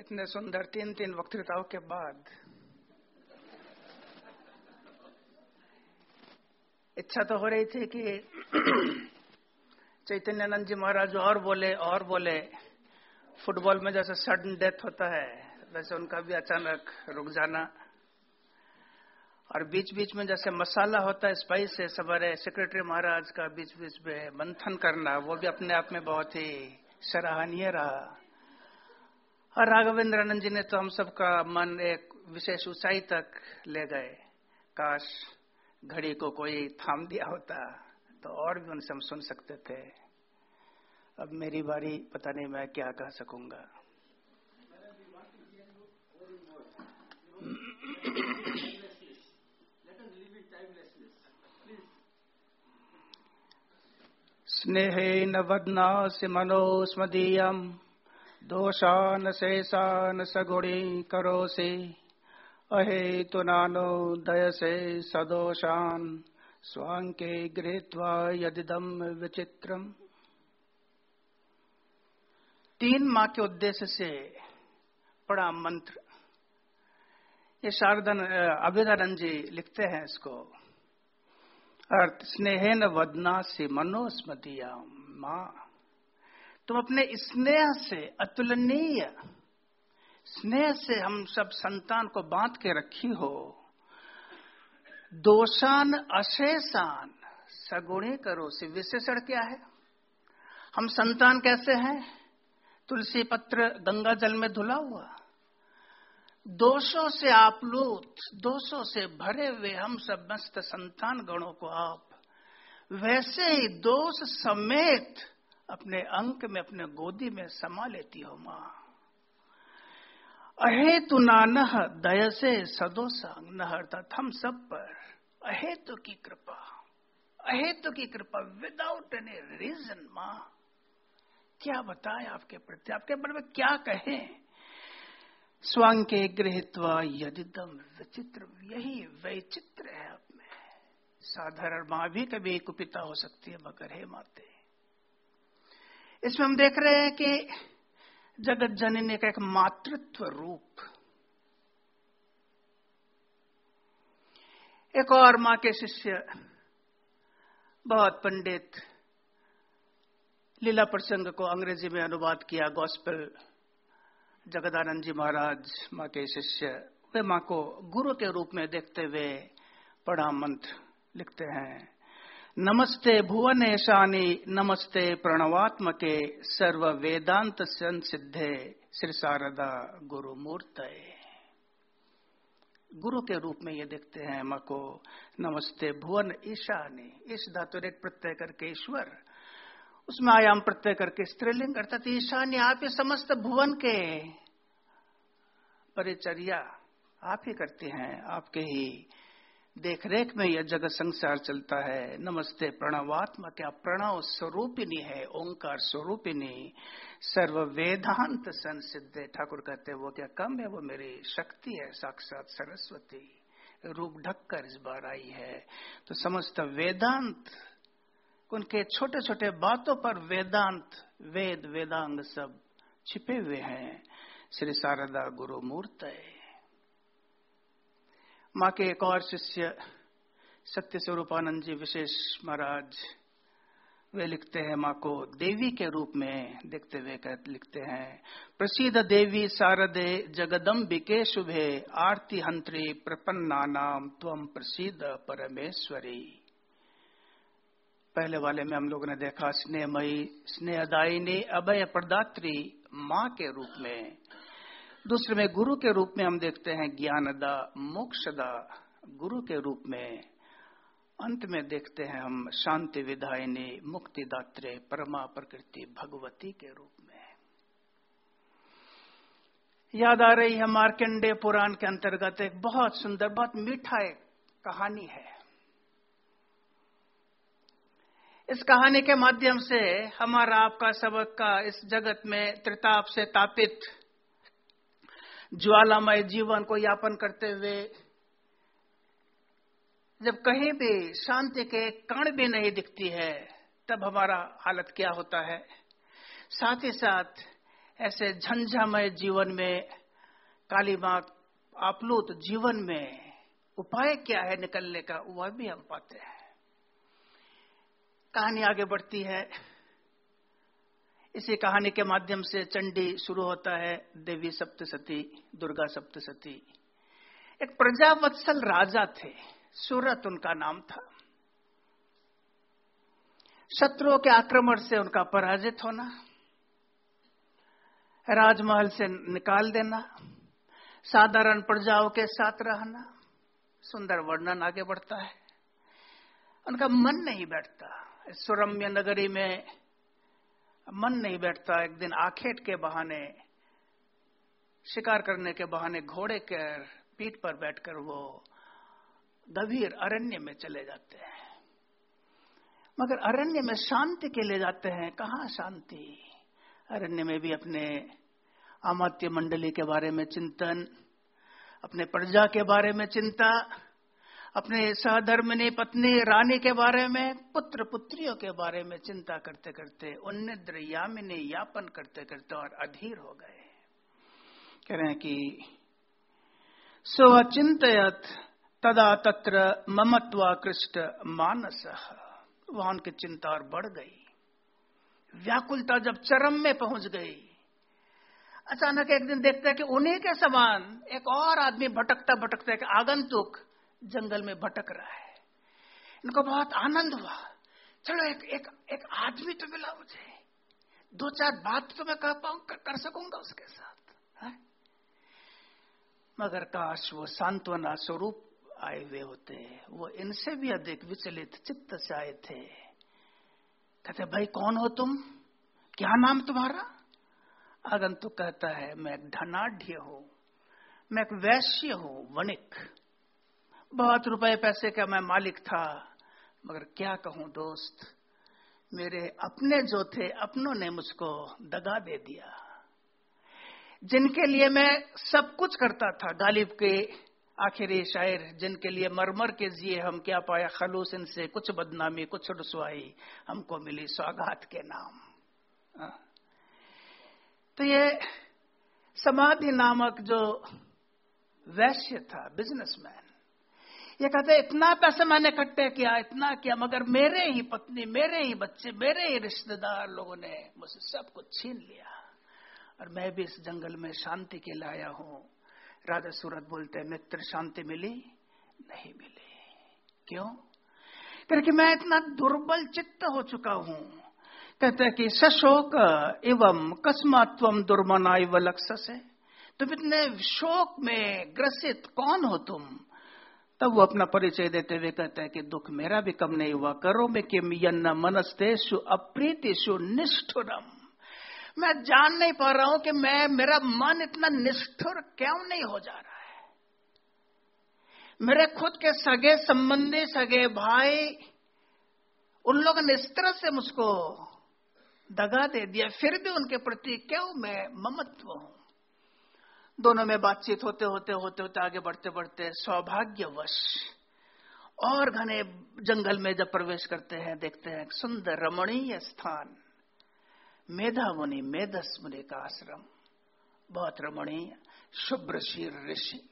इतने सुंदर तीन तीन वक्तृताओं के बाद। इच्छा तो हो रही थी कि चैतन्यानंद जी महाराज और बोले और बोले। फुटबॉल में जैसे सडन डेथ होता है, वैसे उनका भी अचानक रुक जाना। और बीच बीच में जैसे मसाला होता है स्पाइस है, सवारे सेक्रेटरी महाराज का बीच बीच में मंथन करना, वो भी अपने आप में बहुत ही सराहनीय रहा। और राघवेंद्र आनंद जी ने तो हम सबका मन एक विशेष ऊंचाई तक ले गए। काश घड़ी को कोई थाम दिया होता तो और भी उनसे हम सुन सकते थे। अब मेरी बारी, पता नहीं मैं क्या कह सकूँगा। स्नेहेन वदनासि मनोस्मदीयम् दोषान् शेषान सगुणी करोसि अहेतुनानो दयसे सदोषान्। स्वाङ्के गृहत्वा यदिदम विचित्रम्। तीन माँ के उद्देश्य से पड़ा मंत्र। ये शारदन अभिदानंद जी लिखते हैं इसको। अर्थ, स्नेहन वदना से मनोस्मतिया माँ। तुम अपने स्नेह से अतुलनीय, स्नेह से हम सब संतान को बाँध के रखी हो। दोषान अशेषान, सगुणी करो। से विशेषण क्या है? हम संतान कैसे हैं? तुलसी पत्र गंगा जल में धुला हुआ। दोषों से आप्लुत, दोषों से भरे हुए हम सब मस्त संतान गणों को आप। वैसे ही दोष समेत अपने अंक में, अपने गोदी में समा लेती हो माँ। अहेतु नान दय से सदोसांग न अर्थात हम सब पर। अहे अहेतु की कृपा, अहेतु की कृपा विदाउट एनी रीजन माँ। क्या बताए आपके प्रति? आपके बारे में क्या कहें? स्वांग के गृहित्वा यदिदम विचित्र, यही वैचित्र है आप में। साधारण माँ भी कभी कुपिता हो सकती है, मगर हे माते इसमें हम देख रहे हैं कि जगत जननी का एक मातृत्व रूप। एक और माँ के शिष्य, बहुत पंडित, लीला प्रसंग को अंग्रेज़ी में अनुवाद किया, गॉस्पेल, जगदानंद जी महाराज, माँ के शिष्य। वे माँ को गुरु के रूप में देखते हुए पढ़ा मंत्र लिखते हैं। नमस्ते भुवन ऐशानी नमस्ते प्रणवात्मके सर्व वेदांत संसिद्धे, श्री शारदा गुरु मूर्त गुरु के रूप में ये देखते हैं माँ को, नमस्ते भुवन ईशानी इस धातु प्रत्यय करके ईश्वर, उसमें आयाम प्रत्यय करके स्त्रीलिंग, अर्थात ईशान्य, आप ही समस्त भुवन के परिचर्या आप ही करते हैं, आपके ही देख रेख में यह जगत संसार चलता है। नमस्ते, प्रणवात्मा क्या प्रणव स्वरूपिनी है, ओंकार स्वरूपिनी सर्व वेदांत संसिद्ध ठाकुर कहते वो क्या कम है, वो मेरी शक्ति है। साक्षात सरस्वती रूप ढककर इस बार आई है। तो समस्त वेदांत, उनके छोटे छोटे बातों पर वेदांत, वेद, वेदांग सब छिपे हुए हैं। श्री शारदा गुरु मूर्त माँ के एक और शिष्य, सत्य स्वरूपानंद जी विशेष महाराज, वे लिखते हैं माँ को देवी के रूप में देखते हुए लिखते हैं प्रसिद्ध देवी शारदे जगदम्बिके शुभे, आरती हंत्री प्रपन्ना नाम तम प्रसिद्ध परमेश्वरी। पहले वाले में हम लोगों ने देखा, स्नेहमयी, स्नेहदायिनी अभय प्रदात्री माँ के रूप में। दूसरे में गुरु के रूप में हम देखते हैं ज्ञानदा, मोक्षदा। गुरु के रूप में अंत में देखते हैं हम शांति विधायिनी, मुक्तिदात्री परमा प्रकृति भगवती के रूप में। याद आ रही है मार्कंडे पुराण के अंतर्गत एक बहुत सुंदर, बहुत मीठा एक कहानी है। इस कहानी के माध्यम से हमारा आपका सबक का इस जगत में त्रिताप से तापित ज्वालामय जीवन को यापन करते हुए, जब कहीं भी शांति के कण भी नहीं दिखती है, तब हमारा हालत क्या होता है? साथ ही साथ, ऐसे झंझामय जीवन में, काली माँ आप्लुत जीवन में उपाय क्या है निकलने का, वह भी हम पाते हैं। कहानी आगे बढ़ती है। इसी कहानी के माध्यम से चंडी शुरू होता है देवी सप्तसती दुर्गा सप्तसती एक प्रजावत्सल राजा थे, सूरत उनका नाम था। शत्रुओं के आक्रमण से उनका पराजित होना, राजमहल से निकाल देना, साधारण प्रजाओं के साथ रहना, सुंदर वर्णन आगे बढ़ता है। उनका मन नहीं बैठता। सुरम्य नगरी में मन नहीं बैठता, एक दिन आखेट के बहाने, शिकार करने के बहाने घोड़े के पीठ पर बैठकर वो गंभीर अरण्य में चले जाते हैं। मगर अरण्य में शांति के लिए जाते हैं। कहा शांति? अरण्य में भी अपने आमात्य मंडली के बारे में चिंतन, अपने प्रजा के बारे में चिंता अपने सहधर्मिनी पत्नी रानी के बारे में पुत्र पुत्रियों के बारे में चिंता करते करते उन्निद्र यामिनी यापन करते करते और अधीर हो गए कह रहे हैं कि, स्वचिंतयत तदा तत्र ममत्वाकृष्ट मानस। वहाँ उनकी चिंता और बढ़ गई। व्याकुलता जब चरम में पहुँच गई। अचानक एक दिन देखते हैं कि उन्हीं के समान एक और आदमी भटकता भटकता एक आगंतुक जंगल में भटक रहा है। इनको बहुत आनंद हुआ। चलो एक एक एक आदमी तो मिला मुझे। दो चार बात तो मैं कह पाऊ कर, कर सकूँगा उसके साथ है? मगर काश वो सांत्वना स्वरूप आए हुए होते। वो इनसे भी अधिक विचलित चित्त से आए थे। कहते भाई कौन हो तुम? क्या नाम तुम्हारा? आगंतुक कहता है मैं एक धनाढ़ हूँ। मैं एक वैश्य हूँ वणिक। बहुत रुपए पैसे का मैं मालिक था। मगर क्या कहूँ दोस्त, मेरे अपने जो थे अपनों ने मुझको दगा दे दिया। जिनके लिए मैं सब कुछ करता था, गालिब के आखिरी शायर, जिनके लिए मरमर के जिए हम क्या पाया, खलूस इनसे कुछ बदनामी, कुछ रसवाई, हमको मिली स्वागत के नाम। तो ये समाधि नामक जो वैश्य था बिजनेसमैन ये कहते इतना पैसा मैंने इकट्ठे किया, इतना किया, मगर मेरे ही पत्नी, मेरे ही बच्चे, मेरे ही रिश्तेदार लोगों ने मुझसे सब कुछ छीन लिया। और मैं भी इस जंगल में शांति के लाया हूँ। राजा सूरत बोलते मित्र शांति मिली? नहीं मिली। क्यों? क्योंकि मैं इतना दुर्बल चित्त हो चुका हूँ। कहते कि सशोक एवं कस्मात्व दुर्मना इव लक्ष्य से तुम इतने शोक में ग्रसित कौन हो तुम? तब वो अपना परिचय देते हुए कहते हैं कि दुख मेरा भी कम नहीं हुआ। करो में किम यन्न मनस्तेषु अप्रीतिशु निष्ठुरम। मैं जान नहीं पा रहा हूँ कि मैं, मेरा मन इतना निष्ठुर क्यों नहीं हो जा रहा है? मेरे खुद के सगे संबंधी, सगे भाई, उन लोगों ने इस तरह से मुझको दगा दे दिया, फिर भी उनके प्रति क्यों मैं ममत्व हूँ? दोनों में बातचीत होते होते होते होते आगे बढ़ते बढ़ते सौभाग्यवश और घने जंगल में जब प्रवेश करते हैं, देखते हैं, सुंदर रमणीय स्थान, मेधा मुनि, मेधस मुनि का आश्रम, बहुत रमणीय, शुभ्र शीर ऋषि,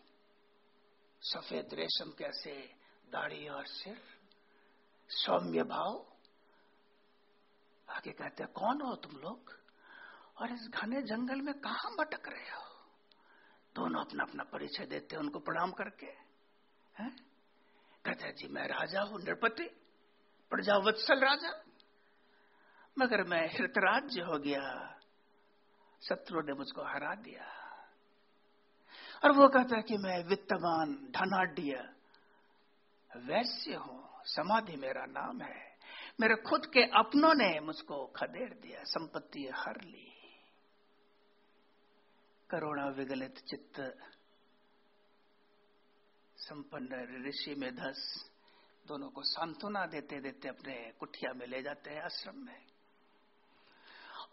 सफ़ेद रेशम कैसे दाढ़ी और सिर, सौम्य भाव। आगे कहते हैं, कौन हो तुम लोग? और इस घने जंगल में कहा भटक रहे हो? दोनों अपना अपना परिचय देते हैं उनको प्रणाम करके, हैं? कहते जी, मैं राजा हूँ, नृपति। प्रजावत्सल राजा। मगर मैं हृतराज्य हो गया। शत्रु ने मुझको हरा दिया। और वो कहता है कि मैं वित्तवान धनाढ़ वैश्य हूँ। समाधि मेरा नाम है। मेरे खुद के अपनों ने मुझको खदेड़ दिया, संपत्ति हर ली। करुणा विगलित चित्त संपन्न ऋषि में धस दोनों को सांत्वना देते देते अपने कुटिया में ले जाते हैं आश्रम में।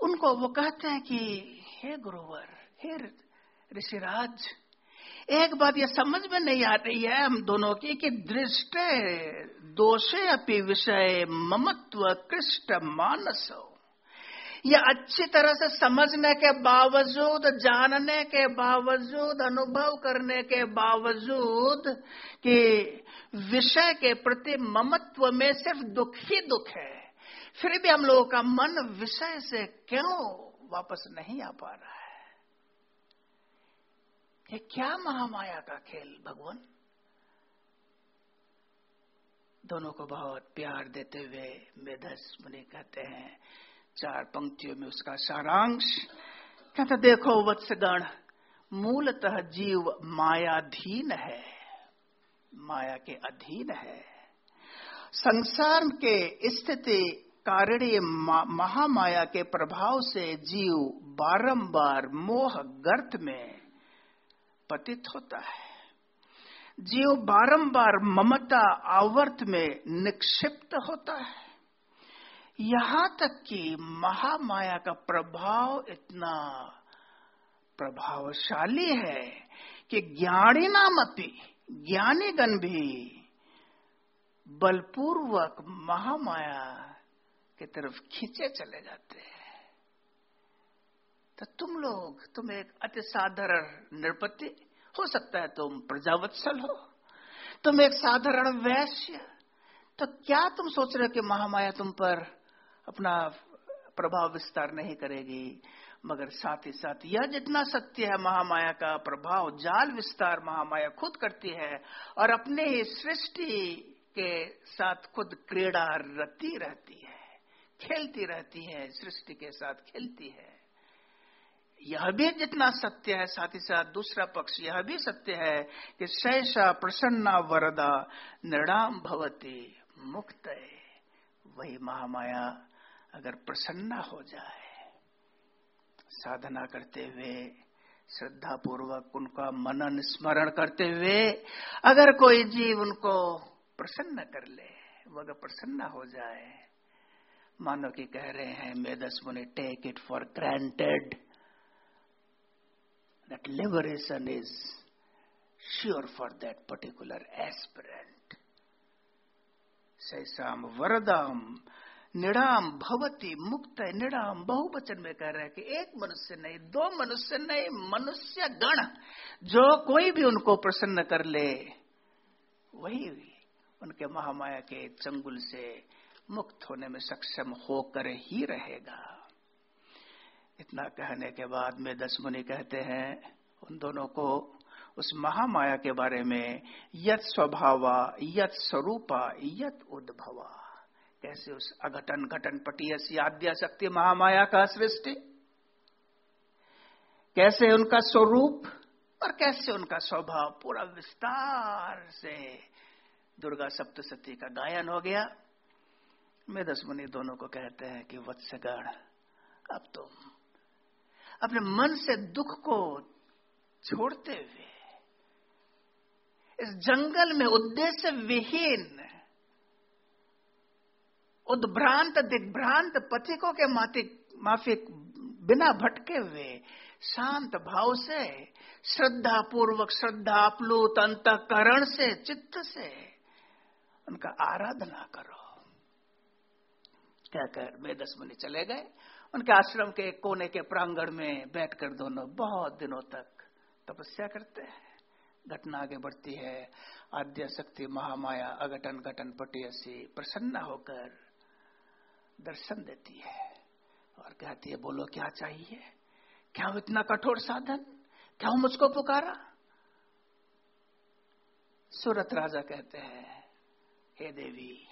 उनको वो कहते हैं कि, हे गुरुवर, हे ऋषिराज, एक बात ये समझ में नहीं आ रही है हम दोनों की कि दृष्ट, दोषे अपनी विषय ममत्व कृष्ट मानस। या अच्छी तरह से समझने के बावजूद, जानने के बावजूद, अनुभव करने के बावजूद कि विषय के प्रति ममत्व में सिर्फ़ दुख ही दुख है। फिर भी हम लोगों का मन विषय से क्यों वापस नहीं आ पा रहा है? ये क्या महामाया का खेल, भगवान? दोनों को बहुत प्यार देते हुए मेधस मुनि कहते हैं चार पंक्तियों में उसका सारांश। कहता, देखो वत्सगण, मूलतः जीव मायाधीन है, माया के अधीन है। संसार के स्थिति कारणीय महामाया के प्रभाव से जीव बारंबार मोह गर्त में पतित होता है। जीव बारंबार ममता आवर्त में निक्षिप्त होता है। यहाँ तक कि महामाया का प्रभाव इतना प्रभावशाली है कि ज्ञानी नाम ज्ञानी गण भी बलपूर्वक महामाया की तरफ़ खींचे चले जाते हैं। तो तुम लोग, तुम एक अति साधारण नृपति, हो सकता है तुम प्रजावत्सल हो, तुम एक साधारण वैश्य तो क्या तुम सोच रहे हो कि महामाया तुम पर अपना प्रभाव विस्तार नहीं करेगी, मगर साथ ही साथ यह जितना सत्य है, महामाया का प्रभाव, जाल विस्तार महामाया खुद करती है, और अपने ही सृष्टि के साथ खुद क्रीड़ा रती रहती है, खेलती रहती है, सृष्टि के साथ खेलती है। यह भी जितना सत्य है, साथ ही साथ दूसरा पक्ष यह भी सत्य है कि शैषा प्रसन्ना वरदा निर्णाम भवती मुक्त वही महामाया अगर प्रसन्न हो जाए, साधना करते हुए श्रद्धा पूर्वक उनका मनन स्मरण करते हुए, अगर कोई जीव उनको प्रसन्न कर ले वो अगर प्रसन्न हो जाए, मानो कि कह रहे हैं मेदस मुनि take it for granted that liberation is sure for that particular aspirant सैसाम वरदाम निड़ाम भवती मुक्त निड़ाम बहुवचन में कह रहे हैं कि एक मनुष्य नहीं, दो मनुष्य नहीं, मनुष्य गण। जो कोई भी उनको प्रसन्न कर ले, वही उनके महामाया के चंगुल से मुक्त होने में सक्षम होकर ही रहेगा। इतना कहने के बाद में दस मुनि कहते हैं, उन दोनों को उस महामाया के बारे में यत स्वभावा, यत स्वरूपा, यत उद्भवा। कैसे उस अघटन घटन पटीयस आद्या शक्ति महामाया का सृष्टि? कैसे उनका स्वरूप और कैसे उनका स्वभाव? पूरा विस्तार से दुर्गा सप्तशती का गायन हो गया। मैं दस मुनि दोनों को कहते हैं कि, वत्सगण, अब तुम अपने मन से दुख को छोड़ते हुए इस जंगल में उद्देश्य विहीन उद्भ्रांत, दिग्भ्रांत पथिकों के माफिक बिना भटके हुए, शांत भाव से श्रद्धा पूर्वक श्रद्धा अपलूत अंतकरण से, चित्त से, उनका आराधना करो। कहकर वे दस मुनि चले गए। उनके आश्रम के कोने के प्रांगण में बैठकर दोनों बहुत दिनों तक तपस्या करते हैं। घटना आगे बढ़ती है। आद्य शक्ति महामाया अघटन घटन पटियसी प्रसन्न होकर दर्शन देती है और कहती है, बोलो, क्या चाहिए? क्या इतना कठोर साधन? क्या मुझको पुकारा? सूरत राजा कहते हैं, हे देवी,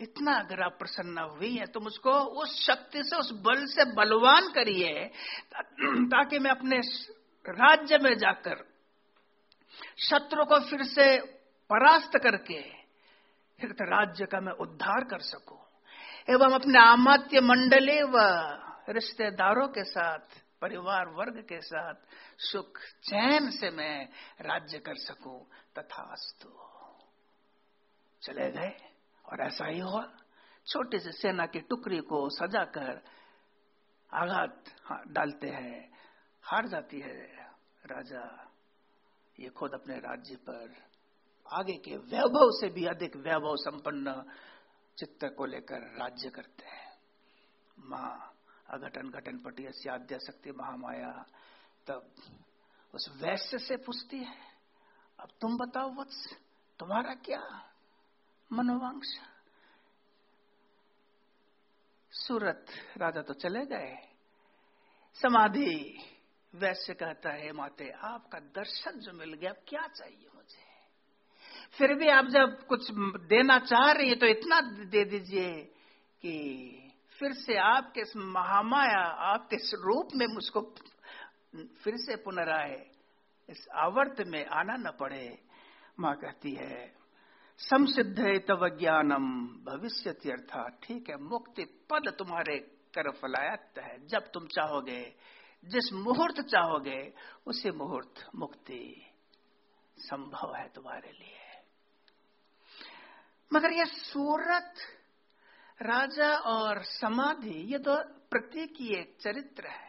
इतना अगर आप प्रसन्न हुई है तो मुझको उस शक्ति से, उस बल से बलवान करिए, ताकि मैं अपने राज्य में जाकर, शत्रु को फिर से परास्त करके, फिर तो राज्य का मैं उद्धार कर सकूँ। एवं अपने आमात्य मंडले व रिश्तेदारों के साथ, परिवार वर्ग के साथ सुख चैन से मैं राज्य कर सकूँ तथा चले गए, और ऐसा ही हुआ। छोटी सी सेना की टुकड़ी को सजाकर आघात डालते हैं। हार जाती है राजा। ये खुद अपने राज्य पर आगे के वैभव से भी अधिक वैभव संपन्न चित्त को लेकर राज्य करते हैं। माँ अघटन घटन पटी आद्या शक्ति महामाया तब उस वैश्य से पूछती है, अब तुम बताओ वत्स, तुम्हारा क्या मनोवांश? सूरत राजा तो चले गए। समाधि, वैश्य कहता है माते, आपका दर्शन जो मिल गया, अब क्या चाहिए फिर भी आप जब कुछ देना चाह रही है तो इतना दे दीजिए कि फिर से आपके इस महामाया, आपके इस रूप में मुझको फिर से पुनराय, इस आवर्त में आना न पड़े। माँ कहती है समसिद्ध तव ज्ञानम भविष्य ठीक है, मुक्ति पद तुम्हारे तरफ़ फलायत है, जब तुम चाहोगे, जिस मुहूर्त चाहोगे, उसी मुहूर्त मुक्ति संभव है तुम्हारे लिए। मगर यह सूरत, राजा और समाधि, ये तो प्रतीकीय चरित्र है।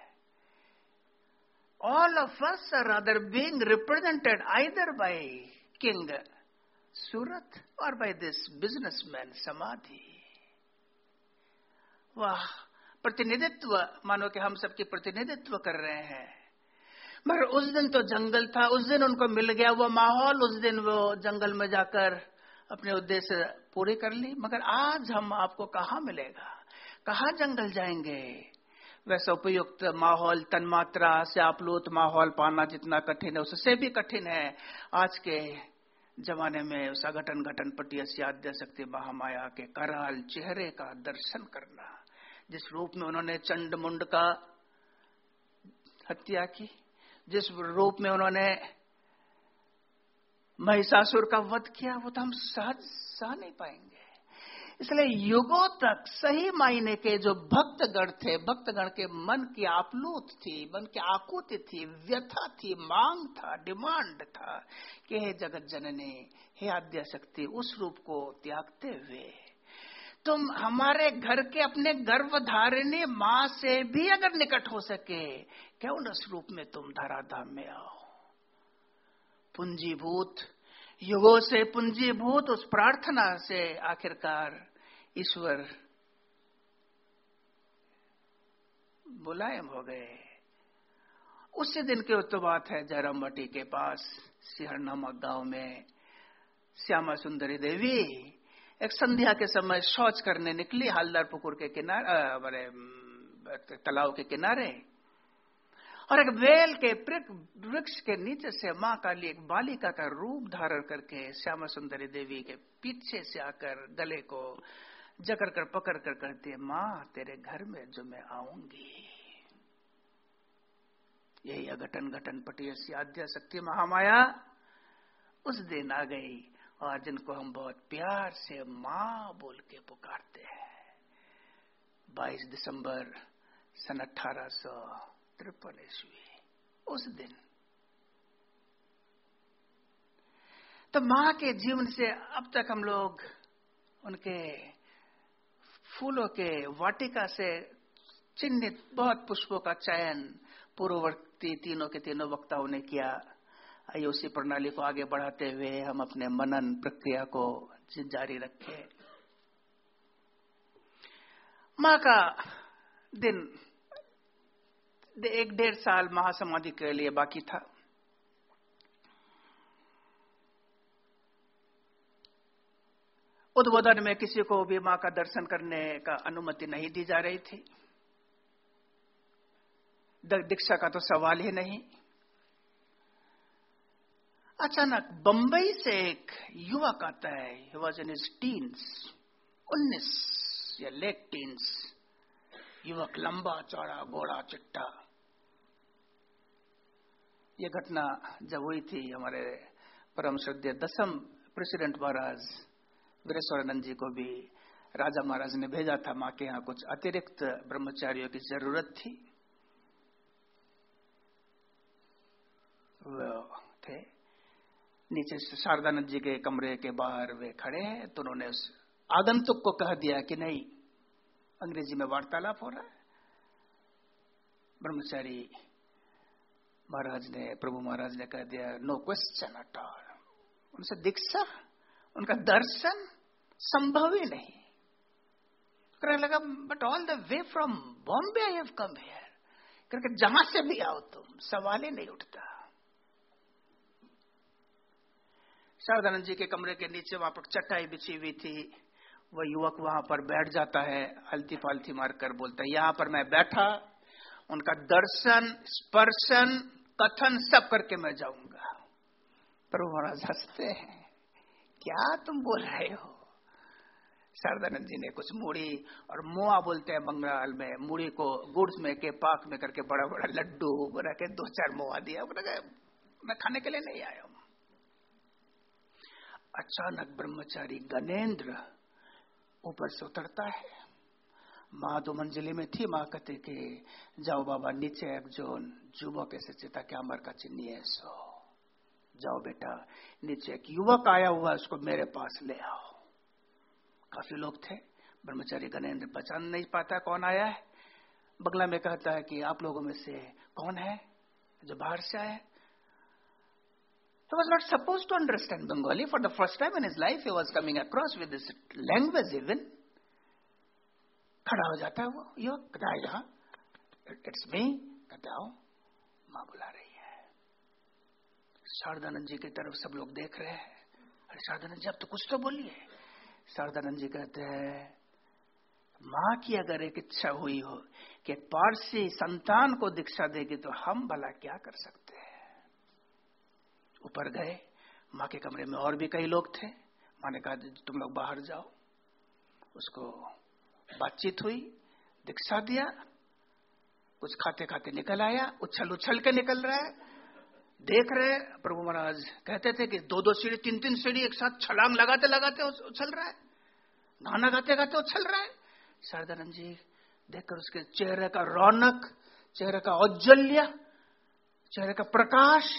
All of us are other being represented either by king Surat और बाय दिस बिजनेसमैन समाधि वाह, प्रतिनिधित्व, मानो कि हम सबकी प्रतिनिधित्व कर रहे हैं। मगर उस दिन तो जंगल था, उस दिन उनको मिल गया वो माहौल, उस दिन वो जंगल में जाकर अपने उद्देश्य पूरे कर ली, मगर आज हम आपको कहा मिलेगा? कहा जंगल जाएँगे? वैसा उपयुक्त माहौल, तन्मात्रा से आप्लुत माहौल पाना जितना कठिन है, उससे भी कठिन है। आज के जमाने में उस अघटन घटन पटी आद्य शक्ति महामाया के कराल चेहरे का दर्शन करना, जिस रूप में उन्होंने चंड मुंड का हत्या की, जिस रूप में उन्होंने महिषासुर का वध किया, वो तो हम सहज सह नहीं पाएँगे। इसलिए युगों तक सही मायने के जो भक्तगण थे, भक्तगण के मन की आपलूत थी, मन की आकुति थी, व्यथा थी, मांग था, डिमांड था कि हे जगत जननी, हे आद्या शक्ति उस रूप को त्यागते हुए। तुम हमारे घर के अपने गर्भधारिणी माँ से भी अगर निकट हो सके, क्यों उस रूप में तुम धराधाम में आओ? पुंजीभूत, युगों से पूंजीभूत उस प्रार्थना से आखिरकार ईश्वर मुलायम हो गए। उसी दिन की तो बात है, जयराम के पास सिहर नामक गाँव में, श्यामा सुंदरी देवी, एक संध्या के समय शौच करने निकली, हालदार पुकुर के किनारे बड़े तालाब के किनारे। और एक बेल के वृक्ष के नीचे से माँ काली एक बालिका का रूप धारण करके श्यामा सुंदरी देवी के पीछे से आकर गले को जकड़ कर, पकड़ कर कहती है, माँ, तेरे घर में जो मैं आऊँगी। यही अघटन घटन पटी आद्या शक्ति महामाया उस दिन आ गई और जिनको हम बहुत प्यार से माँ बोल के पुकारते हैं। 22 दिसंबर सन अठारह ईस्वी उस दिन। तो माँ के जीवन से अब तक हम लोग उनके फूलों के वाटिका से चिन्हित बहुत पुष्पों का चयन पूर्ववर्ती तीनों के तीनों वक्ताओं ने किया। उसी प्रणाली को आगे बढ़ाते हुए हम अपने मनन प्रक्रिया को जारी रखें। माँ का दिन एक डेढ़ साल महासमाधि के लिए बाकी था। उद्बोधन में किसी को भी माँ का दर्शन करने का अनुमति नहीं दी जा रही थी। दीक्षा का तो सवाल ही नहीं। अचानक बंबई से एक युवक आता है। वॉज़ इन इज़ टीन्स उन्नीस या लेट टीन्स युवक लंबा, चौड़ा गोड़ा चिट्टा। ये घटना जब हुई थी, हमारे परम श्रद्धेय दसम प्रेसिडेंट महाराज वीरेश्वरानंद जी को भी राजा महाराज ने भेजा था, माँ के यहाँ कुछ अतिरिक्त ब्रह्मचारियों की ज़रूरत थी। थे। नीचे शारदानंद जी के कमरे के बाहर वे खड़े हैं तो उन्होंने उस आगंतुक को कह दिया कि नहीं, अंग्रेज़ी में वार्तालाप हो रहा है। ब्रह्मचारी महाराज ने, प्रभु महाराज ने कह दिया नो क्वेश्चन अट ऑल उनसे दीक्षा, उनका दर्शन संभव ही नहीं। कहने लगा but all the way from Bombay I have come here करके जहाँ से भी आओ तुम, सवाल ही नहीं उठता. शारदानंद जी के कमरे के नीचे वहाँ पर चटाई बिछी हुई थी। वह युवक वहाँ पर बैठ जाता है हल्ती फालती मारकर बोलता है, यहाँ पर मैं बैठा, उनका दर्शन, स्पर्शन कथन सब करके मैं जाऊँगा। प्रभु महाराज हँसते हैं। क्या तुम बोल रहे हो? शारदानंद जी ने कुछ मूढ़ी और मुआ बोलते हैं बंगाल में। मूढ़ी को गुड़ में के पाक में करके बड़ा बड़ा लड्डू बना के दो चार मुआ दिया। मैं खाने के लिए नहीं आया हूँ। अचानक ब्रह्मचारी गणेन्द्र ऊपर से उतरता है। माँ दो मंजिली में थी माँ कहते कि जाओ बाबा नीचे एक जो युवक ऐसे चिता क्या मर का चिन्नी है सो जाओ बेटा नीचे एक युवक आया हुआ उसको मेरे पास ले आओ काफ़ी लोग थे ब्रह्मचारी गणेन्द्र पहचान नहीं पाता कौन आया है बगला में कहता है कि आप लोगों में से कौन है जो बाहर से आया He was not supposed to understand Bengali. For the first time in his life, he was coming across with this. खड़ा हो जाता है वो। यो कहता है यहाँ इट्स मी कहता माँ बुला रही है। शारदानंद जी की तरफ़ सब लोग देख रहे हैं। अरे शारदानंद जी अब तो कुछ तो बोलिए। शारदानंद जी कहते हैं, माँ की अगर एक इच्छा हुई हो कि एक पारसी संतान को दीक्षा देगी तो हम भला क्या कर सकते हैं? ऊपर गए। माँ के कमरे में और भी कई लोग थे। माँ ने कहा, तुम लोग बाहर जाओ। उसको बातचीत हुई, दीक्षा दिया कुछ खाते खाते निकल आया, उछल उछल के निकल रहा है। देख रहे प्रभु महाराज कहते थे कि दो दो सीढ़ी तीन तीन सीढ़ी एक साथ छलांग लगाते लगाते उछल रहा है। गाना गाते गाते उछल रहा है। शारदानंद जी देखकर उसके चेहरे का रौनक, चेहरे का औज्जल्य, चेहरे का प्रकाश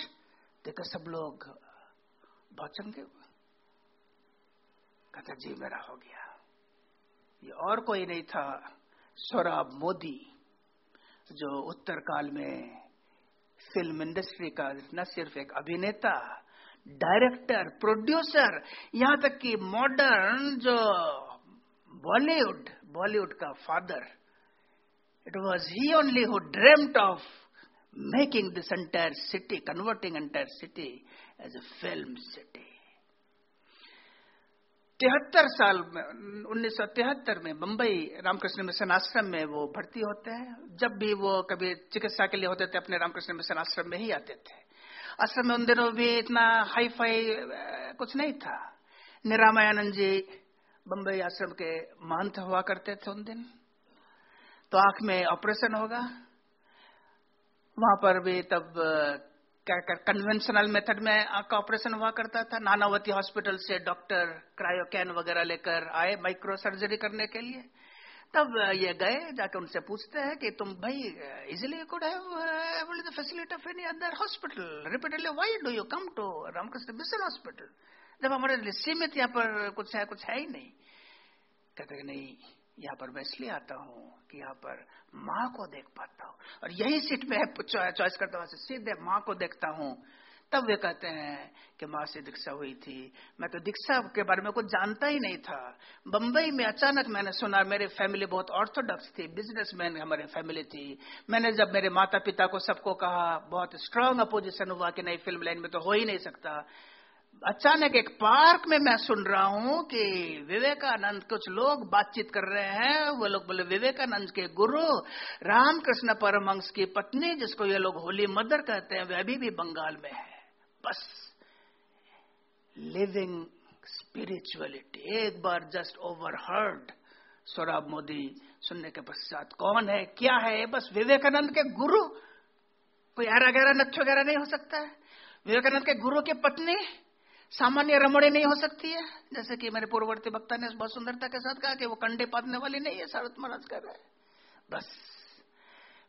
देखकर सब लोग बहुत चमके कहता, जी मेरा हो गया। ये और कोई नहीं था। सौरभ मोदी, जो उत्तर काल में फ़िल्म इंडस्ट्री का न सिर्फ़ एक अभिनेता डायरेक्टर प्रोड्यूसर यहाँ तक कि मॉडर्न जो बॉलीवुड बॉलीवुड का father it was he only who dreamed of making this entire city converting entire city as a film city तिहत्तर साल में, उन्नीस सौ तिहत्तर में बम्बई रामकृष्ण मिशन आश्रम में वो भर्ती होते हैं। जब भी वो कभी चिकित्सा के लिए होते थे, अपने रामकृष्ण मिशन आश्रम में ही आते थे। आश्रम में उन दिनों भी इतना हाई फाई कुछ नहीं था। निरामयानंद जी बम्बई आश्रम के महंत हुआ करते थे उन दिन। तो आँख में ऑपरेशन होगा। वहाँ पर भी तब कन्वेंशनल मेथड में आँख का ऑपरेशन हुआ करता था। नानावती हॉस्पिटल से डॉक्टर क्रायोकैन वगैरह लेकर आए माइक्रो सर्जरी करने के लिए। तब ये गए, जाके उनसे पूछते हैं कि तुम भाई easily could the facility of any other hospital repeatedly why do you come to Ramakrishna Mission hospital जब हमारे सीमित यहाँ पर कुछ है कुछ है ही नहीं। कहते नहीं यहाँ पर मैं इसलिए आता हूँ कि यहाँ पर माँ को देख पाता हूँ। और यही सीट में चॉइस करता हूँ सीधे माँ को देखता हूँ। तब वे कहते हैं कि माँ से दीक्षा हुई थी। मैं तो दीक्षा के बारे में कुछ जानता ही नहीं था। बम्बई में अचानक मैंने सुना, मेरी फैमिली बहुत ऑर्थोडॉक्स थी बिजनेसमैन हमारी फैमिली थी। मैंने जब मेरे माता पिता को सबको कहा, बहुत स्ट्रांग अपोजिशन हुआ कि नहीं फ़िल्म लाइन में तो हो ही नहीं सकता। अचानक एक पार्क में मैं सुन रहा हूँ कि विवेकानंद कुछ लोग बातचीत कर रहे हैं। वो लोग बोले, विवेकानंद के गुरु रामकृष्ण परमहंस की पत्नी, जिसको ये लोग होली मदर कहते हैं, वे अभी भी बंगाल में है। बस। लिविंग स्पिरिचुअलिटी एक बार just over heard Saurabh Modi सुनने के पश्चात, कौन है? क्या है? बस विवेकानंद के गुरु। कोई हरा गहरा नक्ष वगैरह नहीं हो सकता है। विवेकानंद के गुरु की पत्नी सामान्य रमणी नहीं हो सकती है। जैसे कि मेरे पूर्ववर्ती वक्ता ने बहुत सुंदरता के साथ कहा कि वो कंडे पादने वाली नहीं है, शरद महाराज कर रहे बस।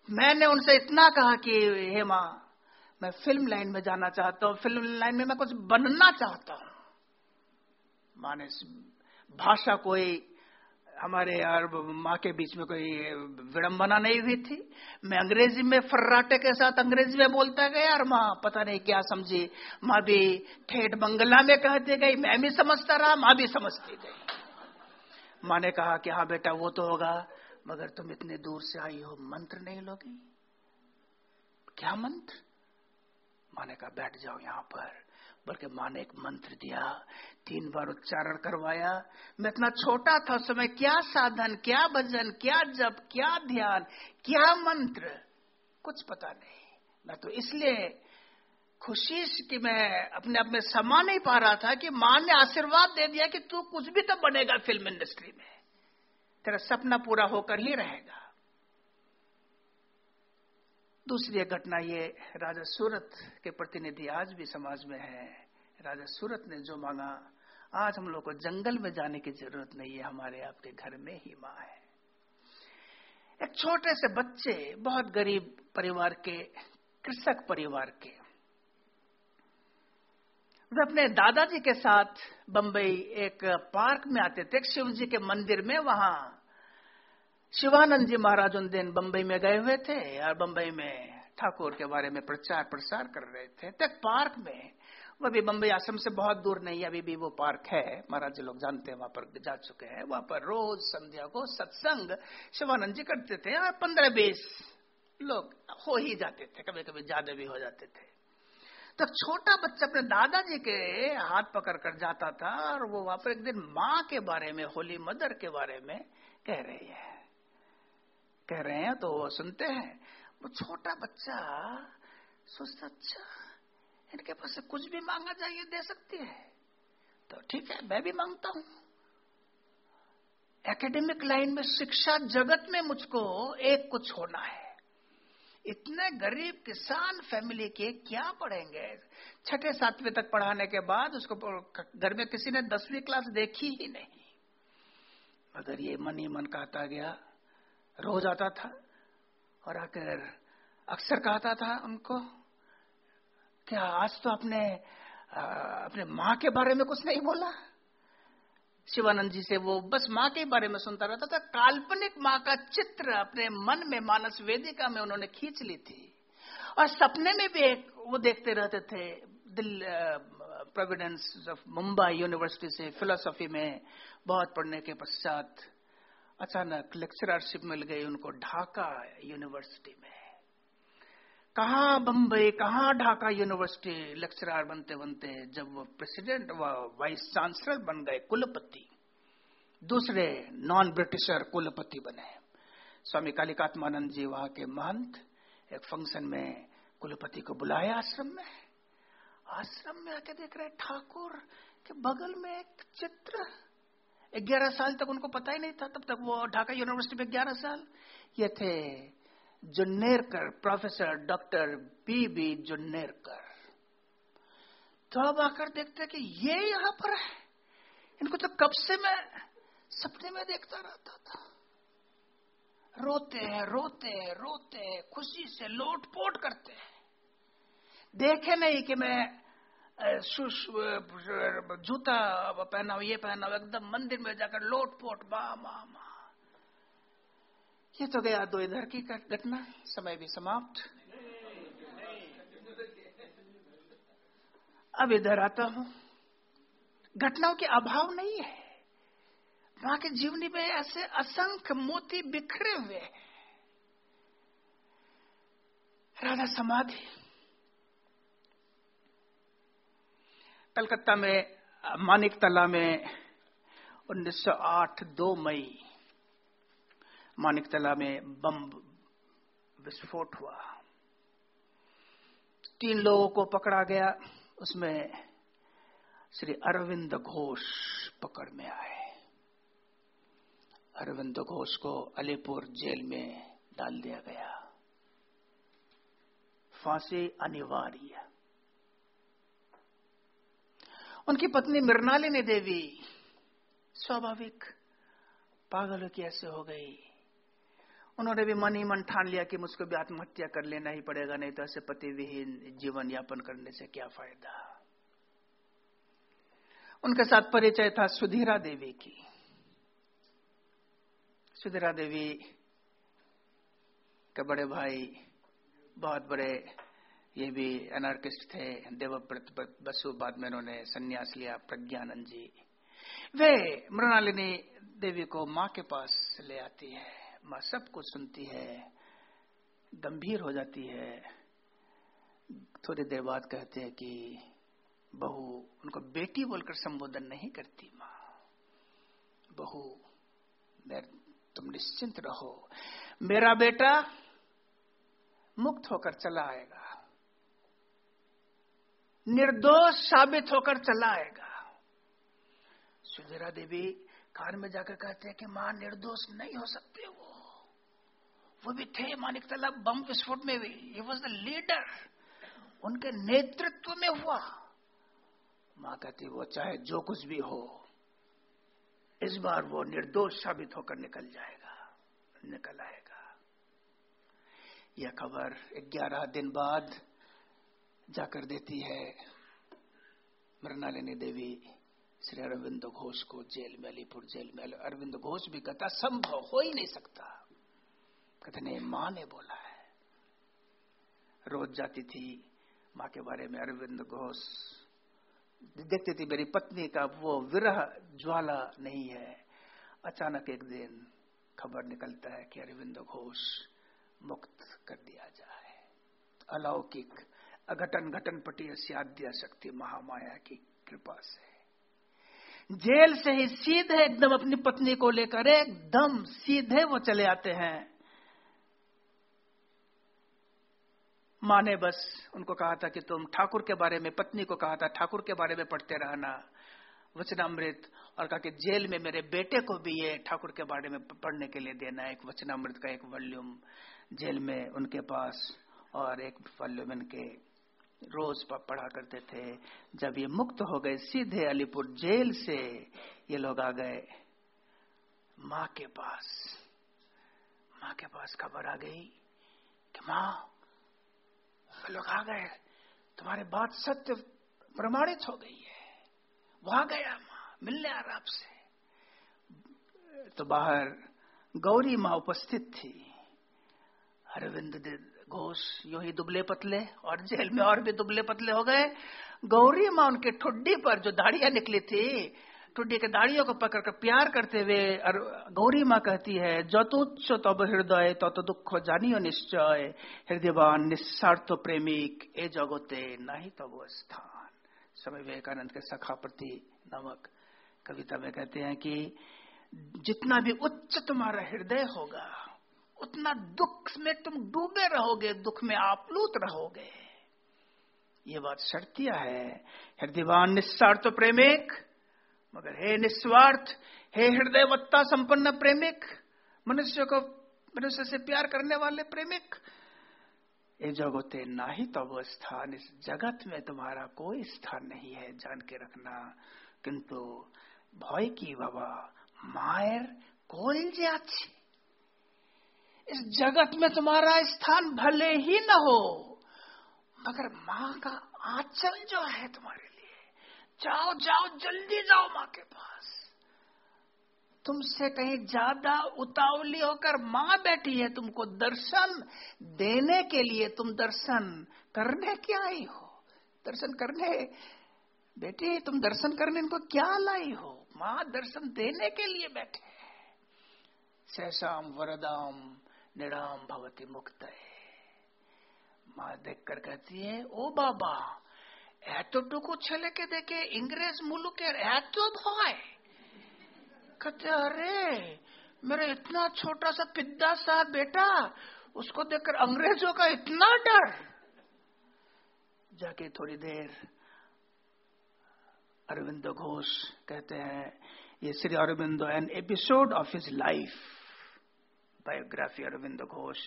मैंने उनसे इतना कहा कि, हे माँ, मैं फ़िल्म लाइन में जाना चाहता हूँ, फ़िल्म लाइन में मैं कुछ बनना चाहता हूँ। माने भाषा कोई हमारे यार माँ के बीच में कोई विडम्बना नहीं हुई थी। मैं अंग्रेज़ी में फर्राटे के साथ अंग्रेज़ी में बोलता गया और माँ पता नहीं क्या समझी। माँ भी ठेठ बंगला में कहती गई, मैं भी समझता रहा, माँ भी समझती गई। माँ ने कहा कि हाँ बेटा, वो तो होगा, मगर तुम इतने दूर से आई हो, मंत्र नहीं लोगी? क्या मंत्र? माँ ने कहा, बैठ जाओ यहाँ पर। बल्कि माँ ने एक मंत्र दिया, तीन बार उच्चारण करवाया। मैं इतना छोटा था उस समय, क्या साधन, क्या भजन, क्या जप, क्या ध्यान, क्या मंत्र? कुछ पता नहीं। मैं तो इसलिए खुशी कि मैं अपने आप में समा नहीं पा रहा था कि माँ ने आशीर्वाद दे दिया कि तू कुछ भी तो बनेगा फ़िल्म इंडस्ट्री में। तेरा सपना पूरा होकर ही रहेगा। दूसरी घटना ये राजा सूरत के प्रतिनिधि आज भी समाज में है। राजा सूरत ने जो मांगा, आज हम लोग को जंगल में जाने की ज़रूरत नहीं है, हमारे आपके घर में ही माँ है। एक छोटे से बच्चे, बहुत गरीब परिवार के, कृषक परिवार के। वे अपने दादाजी के साथ बंबई एक पार्क में आते थे शिव जी के मंदिर में, वहाँ शिवानंद जी महाराज उन दिन बंबई में गए हुए थे और बंबई में ठाकुर के बारे में प्रचार प्रसार कर रहे थे। तक पार्क में, वो भी बंबई आश्रम से बहुत दूर नहीं, अभी भी वो पार्क है। महाराज जी लोग जानते हैं, वहाँ पर जा चुके हैं। वहाँ पर रोज संध्या को सत्संग शिवानंद जी करते थे और पंद्रह बीस लोग हो ही जाते थे कभी कभी ज़्यादा भी हो जाते थे। तो छोटा बच्चा अपने दादाजी के हाथ पकड़ कर जाता था और वो वहाँ पर एक दिन माँ के बारे में, होली मदर के बारे में कह रही है। कह रहे हैं तो सुनते हैं। वो छोटा बच्चा सोचता अच्छा इनके पास से कुछ भी मांगा जाए दे सकती है? तो ठीक है, मैं भी माँगता हूँ। एकेडमिक लाइन में शिक्षा जगत में मुझको एक कुछ होना है। इतने गरीब किसान फैमिली के क्या पढ़ेंगे? छठे, सातवें तक पढ़ाने के बाद उसको घर में किसी ने दसवीं क्लास देखी ही नहीं। मगर ये मन ही मन कहता गया रोज आता था और आकर अक्सर कहता था उनको, क्या आज तो अपने अपने माँ के बारे में कुछ नहीं बोला? शिवानंद जी से वो बस माँ के बारे में सुनता रहता था। काल्पनिक माँ का चित्र अपने मन में, मानस वेदिका में उन्होंने खींच ली थी। और सपने में भी एक वो देखते रहते थे, दिल प्रोविडेंस ऑफ़ मुंबई यूनिवर्सिटी से, फिलोसॉफी में, बहुत पढ़ने के पश्चात। अचानक लेक्चररशिप मिल गई उनको ढाका यूनिवर्सिटी में। कहा बम्बई कहा ढाका यूनिवर्सिटी लेक्चरर बनते बनते जब वो प्रेसिडेंट व वाइस चांसलर बन गए कुलपति, दूसरे नॉन ब्रिटिशर कुलपति बने। स्वामी कालिकात्मानंद जी वहाँ के महंत, एक फ़ंक्शन में कुलपति को बुलाया आश्रम में। आश्रम में आके देख रहे ठाकुर के बगल में एक चित्र ग्यारह साल तक उनको पता ही नहीं था, तब तक वो ढाका यूनिवर्सिटी में ग्यारह साल ये थे Junnarkar professor doctor B B Junnarkar. तो अब आकर देखते कि ये यहाँ पर है। इनको तो कब से मैं सपने में देखता रहता था। रोते हैं रोते हैं रोते हैं, खुशी से लोट पोट करते हैं। देखे नहीं कि मैं जूता पहना ये पहना एकदम मंदिर में जाकर लोट पोट बा मा मा ये तो गया दो इधर की घटना, समय भी समाप्त। अब इधर आता हूँ। घटनाओं के अभाव नहीं है। वहाँ के जीवनी में ऐसे असंख्य मोती बिखरे हुए हैं। राधा समाधि। कलकत्ता में, मानिक तला में 1908 दो मई मानिकतला में बम विस्फोट हुआ। तीन लोगों को पकड़ा गया। उसमें श्री अरविंद घोष पकड़ में आए। अरविंद घोष को अलीपुर जेल में डाल दिया गया। फांसी अनिवार्य। उनकी पत्नी मृणालिनी देवी स्वाभाविक, पागल की ऐसे हो गई। उन्होंने भी मन ही मन ठान लिया कि मुझको भी आत्महत्या कर लेना ही पड़ेगा, नहीं तो ऐसे पति विहीन जीवन यापन करने से क्या फ़ायदा। उनके साथ परिचय था सुधीरा देवी की। सुधीरा देवी के बड़े भाई, बहुत बड़े ये भी अनार्किस्ट थे, देवव्रत बसु बाद में उन्होंने संन्यास लिया, प्रज्ञानंद जी। वे मृणालिनी देवी को माँ के पास ले आती है, माँ सब कुछ सुनती है, गंभीर हो जाती है। थोड़ी देर बाद कहते हैं कि, बहू, उनको बेटी बोलकर संबोधन नहीं करती माँ। बहू तुम निश्चिंत रहो। मेरा बेटा मुक्त होकर चला आएगा। निर्दोष साबित होकर चला आएगा। सुधीरा देवी कार में जाकर कहते हैं कि माँ, निर्दोष नहीं हो सकते वो। वो भी थे मानिक तालाब बम विस्फोट में भी। ये वॉज़ द लीडर उनके नेतृत्व में हुआ। माँ कहती, वो चाहे जो कुछ भी हो, इस बार वो निर्दोष साबित होकर निकल जाएगा। निकल आएगा। यह खबर ग्यारह दिन बाद जाकर देती है। मृणालिनी देवी, श्री अरविंद घोष को जेल में, अलीपुर जेल में अरविंद घोष भी कहता, संभव हो ही नहीं सकता। नहीं, माँ ने बोला है। रोज जाती थी माँ के बारे में अरविंद घोष। देखती थी मेरी पत्नी का वो विरह ज्वाला नहीं है। अचानक एक दिन खबर निकलता है कि अरविंद घोष मुक्त कर दिया जाए। अलौकिक अघटन घटन पटी साध्य शक्ति महामाया की कृपा से। जेल से ही सीधे एकदम अपनी पत्नी को लेकर एकदम सीधे वो चले आते हैं। माँ ने बस उनको कहा था कि तुम ठाकुर के बारे में, पत्नी को कहा था, ठाकुर के बारे में पढ़ते रहना। वचनामृत और कहा कि जेल में मेरे बेटे को भी ये ठाकुर के बारे में पढ़ने के लिए देना एक वचनामृत का एक वॉल्यूम जेल में उनके पास और एक वॉल्यूम इनके रोज पढ़ा करते थे। जब ये मुक्त हो गए, सीधे अलीपुर जेल से ये लोग आ गए। माँ के पास, माँ के पास खबर आ गई कि माँ लोग आ गए। तुम्हारी बात सत्य प्रमाणित हो गई है। वहाँ गया माँ, मिलने आ रहा आपसे तो बाहर गौरी माँ उपस्थित थी। अरविंद घोष यू ही दुबले पतले, और जेल में और भी दुबले पतले हो गए। गौरी माँ उनके ठुड्डी पर जो दाढ़ियाँ निकली थी, ठुड्डी के दाढ़ियों को पकड़ कर प्यार करते हुए, और गौरी माँ कहती है, जो जतुच्च तब हृदय तत तो दुख जानियो निश्चय। हृदयवान निस्वार्थ प्रेमिक, ए जगोते, नहीं तब तो स्थान। समय विवेकानंद के सखाप्रति नामक कविता में कहते हैं कि जितना भी उच्च तुम्हारा हृदय होगा उतना दुख में तुम डूबे रहोगे, दुख में आप्लूत रहोगे। ये बात शर्तिया है। हृदयवान, निस्वार्थ प्रेमिक। मगर हे निस्वार्थ, हे हृदयवत्ता संपन्न प्रेमिक। मनुष्य को, मनुष्य से प्यार करने वाले प्रेमिक। ये जगते ना ही तो वो स्थान, इस जगत में तुम्हारा कोई स्थान नहीं है जान के रखना। किंतु भय की बाबा मायर कोल अच्छी इस जगत में तुम्हारा स्थान भले ही न हो, मगर माँ का आंचल जो है तुम्हारे लिए, जाओ जाओ, जल्दी जाओ माँ के पास। तुमसे कहीं ज़्यादा उतावली होकर माँ बैठी है, तुमको दर्शन देने के लिए तुम दर्शन करने क्या आई हो? दर्शन करने, बेटी, तुम दर्शन करने इनको क्या लाई हो? माँ दर्शन देने के लिए बैठे सहसाम वरदाम निराम भवती मुक्त है माँ देख कर कहती है ओ बाबा এতটুকু ছেলেকে দেখে ইংরেজ মুলুকের এত ভয় कहते अरे मेरा इतना छोटा सा पिद्दा सा बेटा उसको देखकर अंग्रेजों का इतना डर जाके थोड़ी देर अरविंद घोष कहते हैं ये Shri Aurobindo an episode of his life biography Aravind Ghosh.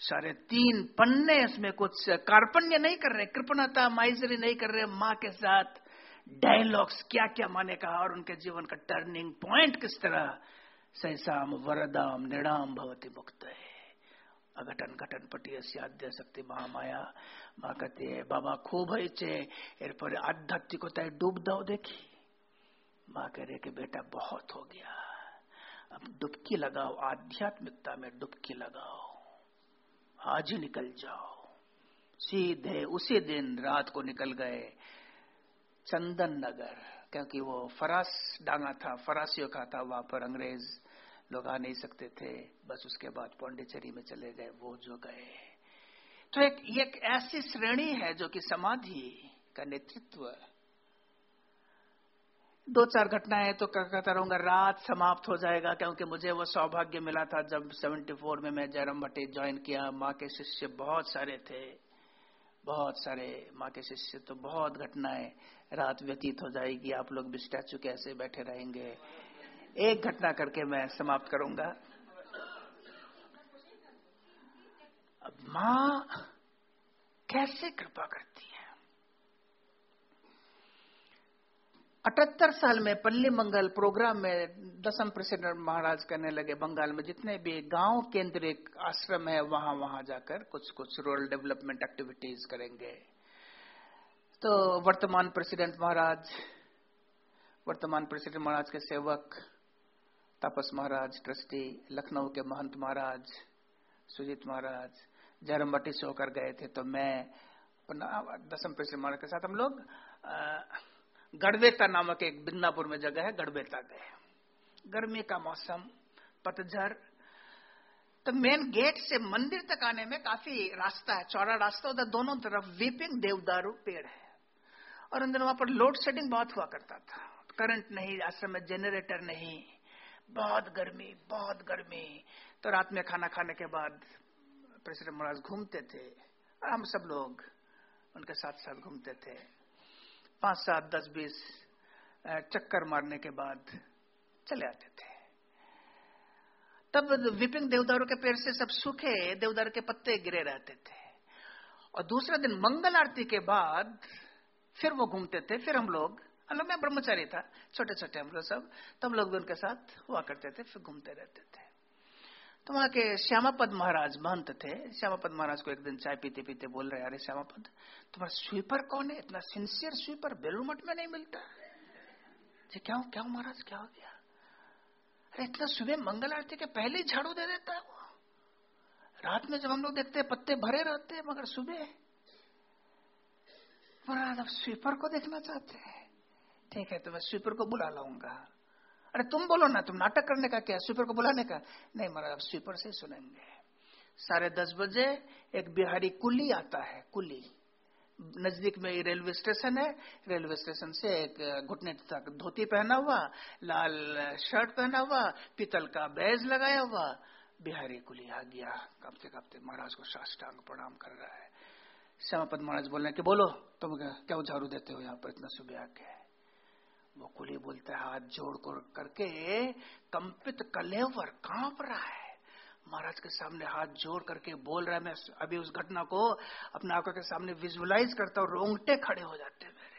सारे तीन पन्ने इसमें कुछ कार्पण्य नहीं कर रहे, कृपणता, माइजरी नहीं कर रहे, माँ के साथ डायलॉग्स क्या क्या माने कहा और उनके जीवन का टर्निंग पॉइंट किस तरह? सहसाम वरदाम, निणाम भवती मुक्त है अघटन घटन पटी आद्य शक्ति महामाया। माँ कहती है, बाबा, खूब है एरपर आध्यात्मिकताय डूब दो देखी। माँ कह रहे कि बेटा, बहुत हो गया। अब डुबकी लगाओ, आध्यात्मिकता में डुबकी लगाओ। आज ही निकल जाओ। सीधे उसी दिन रात को निकल गए चंदन नगर, क्योंकि वो फरास डांगा था, फरासियों का था वहाँ पर अंग्रेज़ लोग आ नहीं सकते थे। बस उसके बाद पौंडीचेरी में चले गए, वो जो गए। तो एक एक ऐसी श्रेणी है जो कि समाधि का नेतृत्व दो चार घटनाएँ तो कहता रहूँगा, रात समाप्त हो जाएगा, क्योंकि मुझे वो सौभाग्य मिला था जब 74 में मैं जयराम भट्टी ज्वाइन किया। माँ के शिष्य बहुत सारे थे, बहुत सारे। माँ के शिष्य तो बहुत घटनाएँ रात व्यतीत हो जाएगी, आप लोग भी स्टैचू कैसे बैठे रहेंगे। एक घटना करके मैं समाप्त करूँगा। माँ, कैसे कृपा करती है अठहत्तर साल में पल्ली मंगल प्रोग्राम में दसम प्रेसिडेंट महाराज करने लगे बंगाल में। जितने भी गाँव केंद्रित आश्रम है, वहाँ वहाँ जाकर कुछ कुछ रूरल डेवलपमेंट एक्टिविटीज़ करेंगे। तो वर्तमान प्रेसिडेंट महाराज, वर्तमान प्रेसिडेंट महाराज के सेवक, तापस महाराज, ट्रस्टी, लखनऊ के महंत महाराज, सुजीत महाराज जरमबटी से होकर गए थे तो मैं दसम प्रेसिडेंट महाराज के साथ हम लोग गढ़वेता नामक एक बिंदापुर में जगह है, गढ़वेता गए गर्मी का मौसम पतझर तो मेन गेट से मंदिर तक आने में काफ़ी रास्ता है, चौड़ा रास्ता। उधर दोनों तरफ़ वीपिंग देवदारू पेड़ है। और अंदर वहाँ पर लोड शेडिंग बहुत हुआ करता था। करंट नहीं, आश्रम में जेनरेटर नहीं। बहुत गर्मी बहुत गर्मी। तो रात में खाना खाने के बाद प्रेसिडेंट महाराज घूमते थे। और हम सब लोग उनके साथ साथ घूमते थे। पाँच सात दस, बीस चक्कर मारने के बाद चले आते थे। तब विपिंग देवदारों के पेड़ से सब सूखे, देवदार के पत्ते गिरे रहते थे। और दूसरा दिन मंगल आरती के बाद फिर वो घूमते थे, फिर हम लोग मतलब मैं ब्रह्मचारी था छोटे छोटे हम लोग सब, तब लोग भी उनके साथ हुआ करते थे, फिर घूमते रहते थे। तो वहाँ के श्यामापद महाराज महंत थे। श्यामापद महाराज को एक दिन चाय पीते पीते बोल रहे, अरे श्यामापद, तुम्हारा स्वीपर कौन है? इतना सिंसियर स्वीपर, बेलूर मठ में नहीं मिलता? जी क्या हो क्या महाराज, क्या हो गया? अरे इतना सुबह मंगल आरती के पहले ही झाड़ू दे देता है वो। रात में जब हम लोग देखते हैं, पत्ते भरे रहते हैं, मगर सुबह महाराज अब स्वीपर को देखना चाहते हैं? ठीक है तो मैं स्वीपर को बुला लाऊँगा। अरे तुम बोलो ना, तुम नाटक करने का क्या? स्वीपर को बुलाने का? नहीं महाराज स्वीपर से सुनेंगे। साढ़े दस बजे एक बिहारी कुली आता है, कुली। नज़दीक में रेलवे स्टेशन है। रेलवे स्टेशन से एक घुटने तक धोती पहना हुआ, लाल शर्ट पहना हुआ, पीतल का बैज लगाया हुआ, बिहारी कुली आ गया। कांपते कांपते महाराज को साष्टांग प्रणाम कर रहा है। श्यामापद महाराज बोल रहे कि बोलो, तुम क्या झाड़ू देते हो यहाँ पर? इतना सुबह आके। वो कुली बोलता है, हाथ जोड़ कर करके, कंपित कलेवर काँप रहा है। महाराज के सामने हाथ जोड़ करके बोल रहा है, मैं अभी उस घटना को अपने आँखों के सामने विजुअलाइज करता हूँ, रोंगटे खड़े हो जाते मेरे।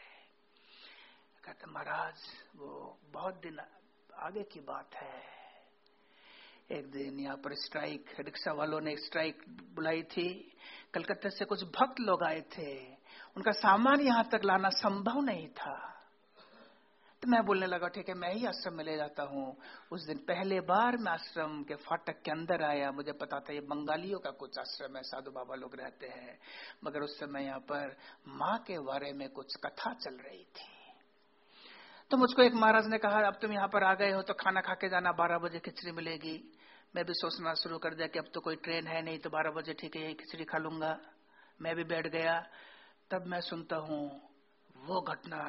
कहते, महाराज, वो बहुत दिन आगे की बात है। एक दिन यहाँ पर स्ट्राइक रिक्शा वालों ने स्ट्राइक बुलाई थी। कलकत्ते से कुछ भक्त लोग आए थे। उनका सामान यहाँ तक लाना संभव नहीं था। तो मैं बोलने लगा, ठीक है, मैं ही आश्रम में ले जाता हूँ। उस दिन पहले बार मैं आश्रम के फाटक के अंदर आया। मुझे पता था ये बंगालियों का कुछ आश्रम है, साधु बाबा लोग रहते हैं। मगर उस समय यहाँ पर माँ के बारे में कुछ कथा चल रही थी। तो मुझको एक महाराज ने कहा, अब तुम यहाँ पर आ गए हो तो खाना खा के जाना, बारह बजे खिचड़ी मिलेगी। मैं भी सोचना शुरू कर दिया कि अब तो कोई ट्रेन है नहीं तो बारह बजे ठीक है, यही खिचड़ी खा लूँगा। मैं भी बैठ गया। तब मैं सुनता हूँ वो घटना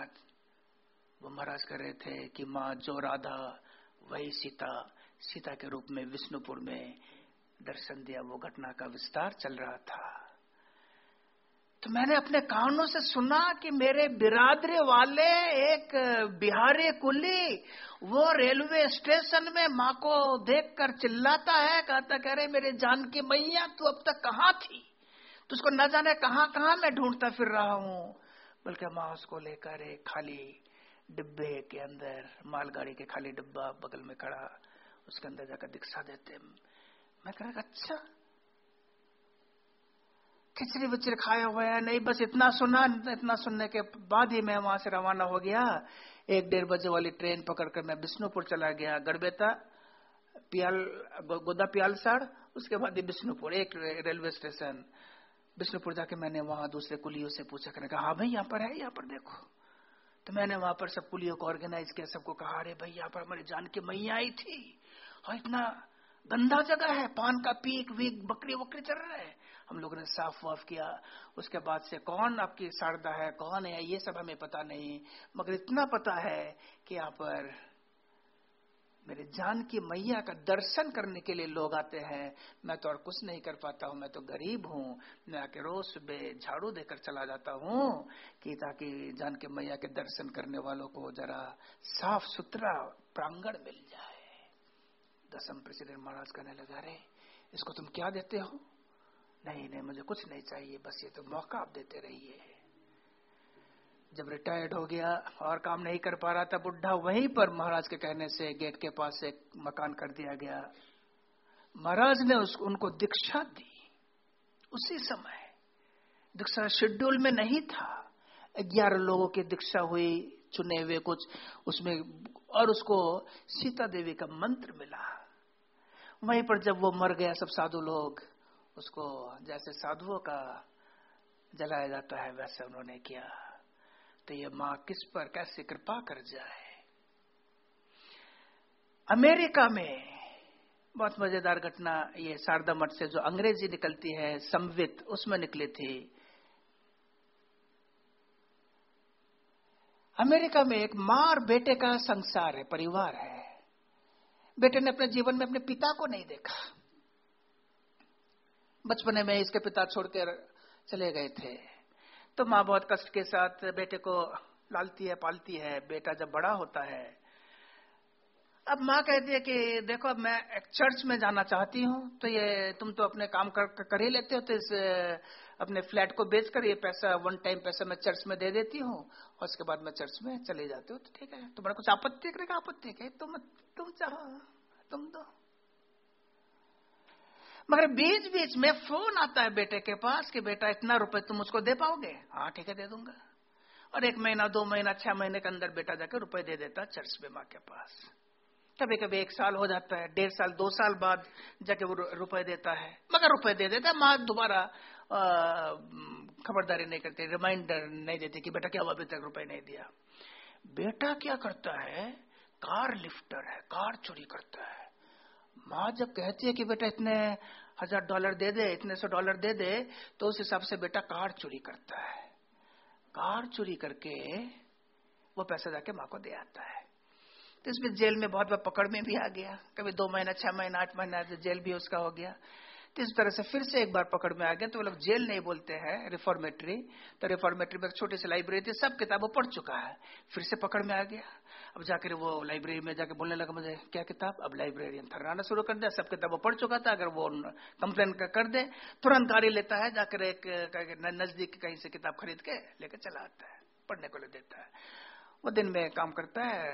वो महाराज कह रहे थे कि माँ जो राधा, वही सीता। सीता के रूप में विष्णुपुर में दर्शन दिया, वो घटना का विस्तार चल रहा था। तो मैंने अपने कानों से सुना कि मेरे बिरादरी वाले एक बिहारी कुली, वो रेलवे स्टेशन में माँ को देखकर चिल्लाता है, कहता कह रहे, मेरे जान की मैया, तू अब तक कहाँ थी? तो उसको न जाने कहाँ कहाँ मैं ढूंढता फिर रहा हूँ? बल्कि माँ उसको लेकर एक खाली डिब्बे के अंदर, मालगाड़ी के खाली डिब्बा बगल में खड़ा, उसके अंदर जाकर दिखा देते मैं कह अच्छा खिचड़ी विचड़ी खाया हुआ है, नहीं, बस इतना सुना, इतना सुनने के बाद ही मैं वहाँ से रवाना हो गया। एक डेढ़ बजे वाली ट्रेन पकड़कर मैं बिष्णुपुर चला गया गड़बेता पियाल गोदा पियाल पियालसाड़, उसके बाद ही विष्णुपुर एक रेलवे स्टेशन। बिष्णुपुर जाके मैंने वहाँ दूसरे कुलियों से पूछा करने कहा हाँ भाई, यहाँ पर है, यहाँ पर देखो। तो मैंने वहाँ पर सब पुलियों को ऑर्गेनाइज किया, सबको कहा, अरे भाई, यहाँ पर हमारे जान के मैया आई थी। और इतना गंदा जगह है, पान का पीक, वीक, बकरी वकरी चल रहा है। हम लोगों ने साफ़ वाफ किया। उसके बाद से कौन आपकी शारदा है, कौन है, ये सब हमें पता नहीं, मगर इतना पता है कि यहाँ पर मेरे जान की मैया का दर्शन करने के लिए लोग आते हैं। मैं तो और कुछ नहीं कर पाता हूँ, मैं तो गरीब हूँ। मैं आके रोज सुबह झाड़ू देकर चला जाता हूँ कि ताकि जान के मैया के दर्शन करने वालों को जरा साफ़ सुथरा प्रांगण मिल जाए। दसम प्रेसिडेंट महाराज कहने लगा रे इसको तुम क्या देते हो? नहीं नहीं, मुझे कुछ नहीं चाहिए, बस ये तो मौका आप देते रहिए। जब रिटायर्ड हो गया और काम नहीं कर पा रहा था बुढ़ा वहीं पर महाराज के कहने से गेट के पास एक मकान कर दिया गया। महाराज ने उस, उनको दीक्षा दी। उसी समय दीक्षा शेड्यूल में नहीं था। ग्यारह लोगों की दीक्षा हुई चुने हुए कुछ उसमें और उसको सीता देवी का मंत्र मिला। वहीं पर जब वो मर गया सब साधु लोग उसको जैसे साधुओं का जलाया जाता है वैसे उन्होंने किया। तो ये माँ, किस पर कैसे कृपा कर जाए? अमेरिका में बहुत मज़ेदार घटना, ये शारदा मठ से जो अंग्रेज़ी निकलती है, संवित, उसमें निकली थी। अमेरिका में एक माँ और बेटे का संसार है, परिवार है। बेटे ने अपने जीवन में अपने पिता को नहीं देखा। बचपने में इसके पिता छोड़कर चले गए थे। तो माँ बहुत कष्ट के साथ बेटे को लालती है पालती है। बेटा जब बड़ा होता है अब माँ कहती है कि देखो अब मैं एक चर्च में जाना चाहती हूँ तो ये तुम तो अपने काम कर, कर ही लेते हो तो इस अपने फ्लैट को बेचकर ये पैसा वन टाइम पैसा मैं चर्च में दे देती हूँ और उसके बाद मैं चर्च में चले जाती हूँ। तो ठीक है तुम्हारा कुछ आपत्ति करेगा आपत्ति है तुम तुम चाहो तुम दो। मगर बीच बीच में फ़ोन आता है बेटे के पास कि बेटा, इतना रुपए तुम उसको दे पाओगे? हाँ ठीक है, दे दूँगा। और एक महीना, दो महीना, छह महीने के अंदर बेटा जाकर रुपए दे देता चर्च में माँ के पास। कभी कभी एक साल हो जाता है, डेढ़ साल, दो साल बाद जाके वो रुपए देता है। मगर रुपए दे देता है, माँ दोबारा खबरदारी नहीं करती, रिमाइंडर नहीं देती कि बेटा, क्या अभी तक रुपए नहीं दिया। बेटा क्या करता है? कार लिफ्टर है, कार चोरी करता है। माँ जब कहती है कि बेटा इतने हज़ार डॉलर दे दे, इतने सौ डॉलर दे दे तो उस हिसाब से बेटा कार चोरी करता है। कार चोरी करके वो पैसा जाके माँ को दे आता है। तो इसमें जेल में बहुत बार पकड़ में भी आ गया। कभी दो महीना, छह महीना, आठ महीना जेल भी उसका हो गया। तो इस तरह से फिर से एक बार पकड़ में आ गया। तो वो लोग जेल नहीं बोलते हैं, रिफॉर्मेटरी। तो रिफॉर्मेटरी में छोटी सी लाइब्रेरी थी, सब किताबों पढ़ चुका है। फिर से पकड़ में आ गया। अब जाकर वो लाइब्रेरी में जाके बोलने लगा मुझे, क्या किताब? अब लाइब्रेरियन थर्राना शुरू कर दिया सब किताबें पढ़ चुका था, अगर वो कंप्लेन कर दे, तुरंत गाड़ी लेता है, जाकर एक नज़दीक कहीं से किताब खरीद के लेकर चला आता है, पढ़ने को ले देता है। वो दिन में काम करता है,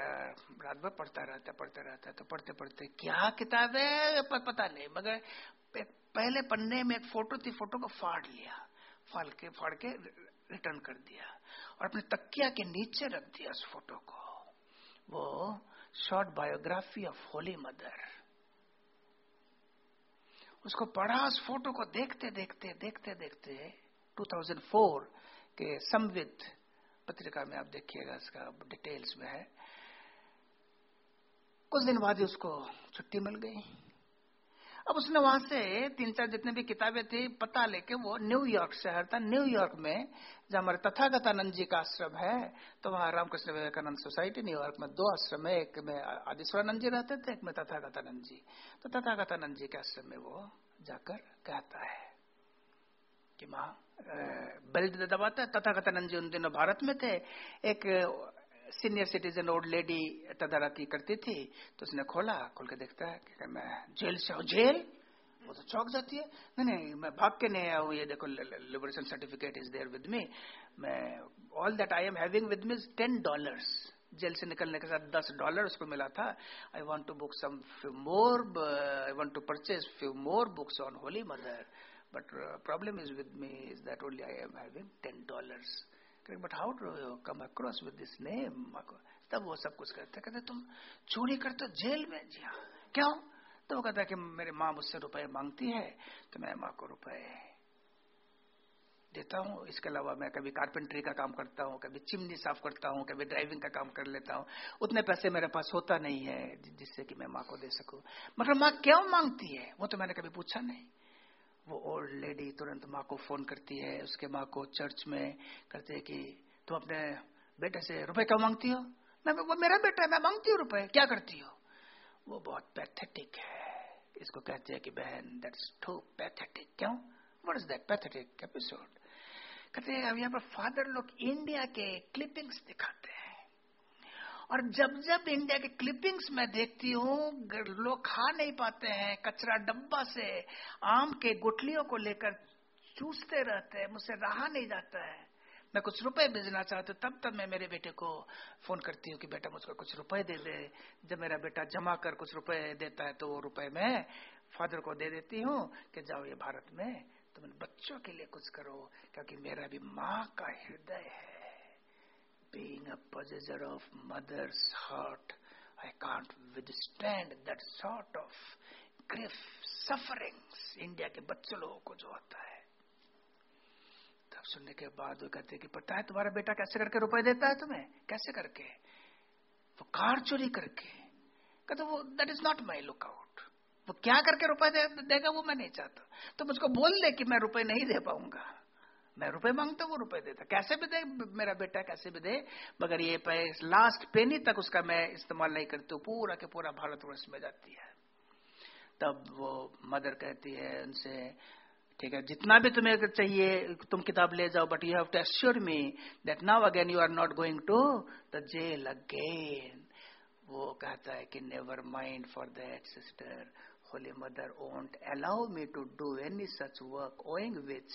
रात भर पढ़ता रहता है, पढ़ता रहता है तो पढ़ते पढ़ते, क्या किताब है? पता नहीं, मगर पहले पन्ने में एक फ़ोटो थी, फ़ोटो को फाड़ लिया फाड़ के फाड़ के रिटर्न कर दिया, और अपने तकिया के नीचे रख दिया उस फ़ोटो को। वो short biography of Holy Mother. उसको पढ़ा, उस फ़ोटो को देखते देखते देखते देखते 2004 के संवित पत्रिका में आप देखिएगा, इसका डिटेल्स में है। कुछ दिन बाद ही उसको छुट्टी मिल गई। अब उसने वहाँ से तीन चार जितने भी किताबें थी, पता लेके वो न्यूयॉर्क शहर था। न्यूयॉर्क में जहाँ हमारे तथागतानंद जी का आश्रम है तो वहाँ रामकृष्ण विवेकानंद सोसाइटी न्यूयॉर्क में दो आश्रम है, एक में आदिश्वरानंद जी रहते थे, एक में तथागत तथागतानंद जी। तो तथागतानंद जी के आश्रम में वो जाकर कहता है कि माँ बेल्ट दबाता तथागतानंद जी उन दिनों भारत में थे। एक सीनियर सिटीजन ओल्ड लेडी तदारकी करती थी तो उसने खोला, खोल के देखता है कि मैं जेल से हूँ, जेल? वो तो चौक जाती है। नहीं नहीं, मैं भाग के नहीं आया हूँ, ये देखो liberation certificate is there with me मैं all that I am having with me ten dollars jail से निकलने के साथ दस डॉलर उसको मिला था। I want to book some few more I want to purchase few more books on Holy Mother but problem is with me is that only I am having ten dollars but how come across with this name तब वो सब कुछ करते, कहते, तुम चोरी करते jail में? जी हाँ. क्यों? तो वो कहता है कि मेरी माँ मुझसे रुपए मांगती है तो मैं माँ को रुपए देता हूँ। इसके अलावा मैं कभी कारपेंटरी का काम करता हूँ, कभी चिमनी साफ़ करता हूँ, कभी ड्राइविंग का काम कर लेता हूँ। उतने पैसे मेरे पास होता नहीं है, जिससे कि मैं माँ को दे सकूँ। मगर माँ क्यों मांगती है? वो तो मैंने कभी पूछा नहीं। वो ओल्ड लेडी तुरंत माँ को फ़ोन करती है, उसके माँ को चर्च में करती है कि तुम अपने बेटे से रुपए क्यों मांगती हो? मैं वो मेरा बेटा है, मैं मांगती हूँ रुपए, क्या करती हो? वो बहुत पैथेटिक है। इसको कहते हैं कि, बहन दैट्स टू पैथेटिक क्यों? What is that pathetic episode कहते हैं, अब यहाँ पर फादर लोग इंडिया के क्लिपिंग्स दिखाते और जब जब इंडिया के क्लिपिंग्स में देखती हूँ लोग खा नहीं पाते हैं, कचरा डब्बा से, आम के गुटलियों को लेकर चूसते रहते हैं, मुझसे रहा नहीं जाता है। मैं कुछ रुपए भेजना चाहती हूँ, तब तब मैं मेरे बेटे को फ़ोन करती हूँ कि बेटा मुझको कुछ रुपए दे दे। जब मेरा बेटा जमा कर कुछ रुपए देता है तो वो रुपए मैं फादर को दे देती हूँ कि जाओ ये भारत में तुम बच्चों के लिए कुछ करो, क्योंकि मेरा भी माँ का हृदय है। Being a possessor of mother's heart I can't withstand that sort of grief sufferings India के बच्चों लोगों को जो होता है। तब सुनने के बाद वो कहते कि पता है तुम्हारा बेटा कैसे करके रुपए देता है तुम्हें? कैसे करके? वो कार चोरी करके। कहते वो that is not my lookout वो क्या करके रुपए दे, देगा वो मैं नहीं चाहता। तो मुझको बोल दे कि मैं रुपए नहीं दे पाऊँगा। मैं रुपए माँगता वो रुपए देता कैसे भी दे मेरा बेटा कैसे भी दे मगर ये लास्ट पेनी तक उसका मैं इस्तेमाल नहीं करती हूँ। पूरा के पूरा भारतवर्ष में जाती है। तब वो मदर कहती है उनसे ठीक है जितना भी तुम्हें चाहिए तुम किताब ले जाओ but you have to assure me that now again you are not going to the jail again वो कहता है कि never mind for that sister Holy Mother won't allow me to do any such work, owing which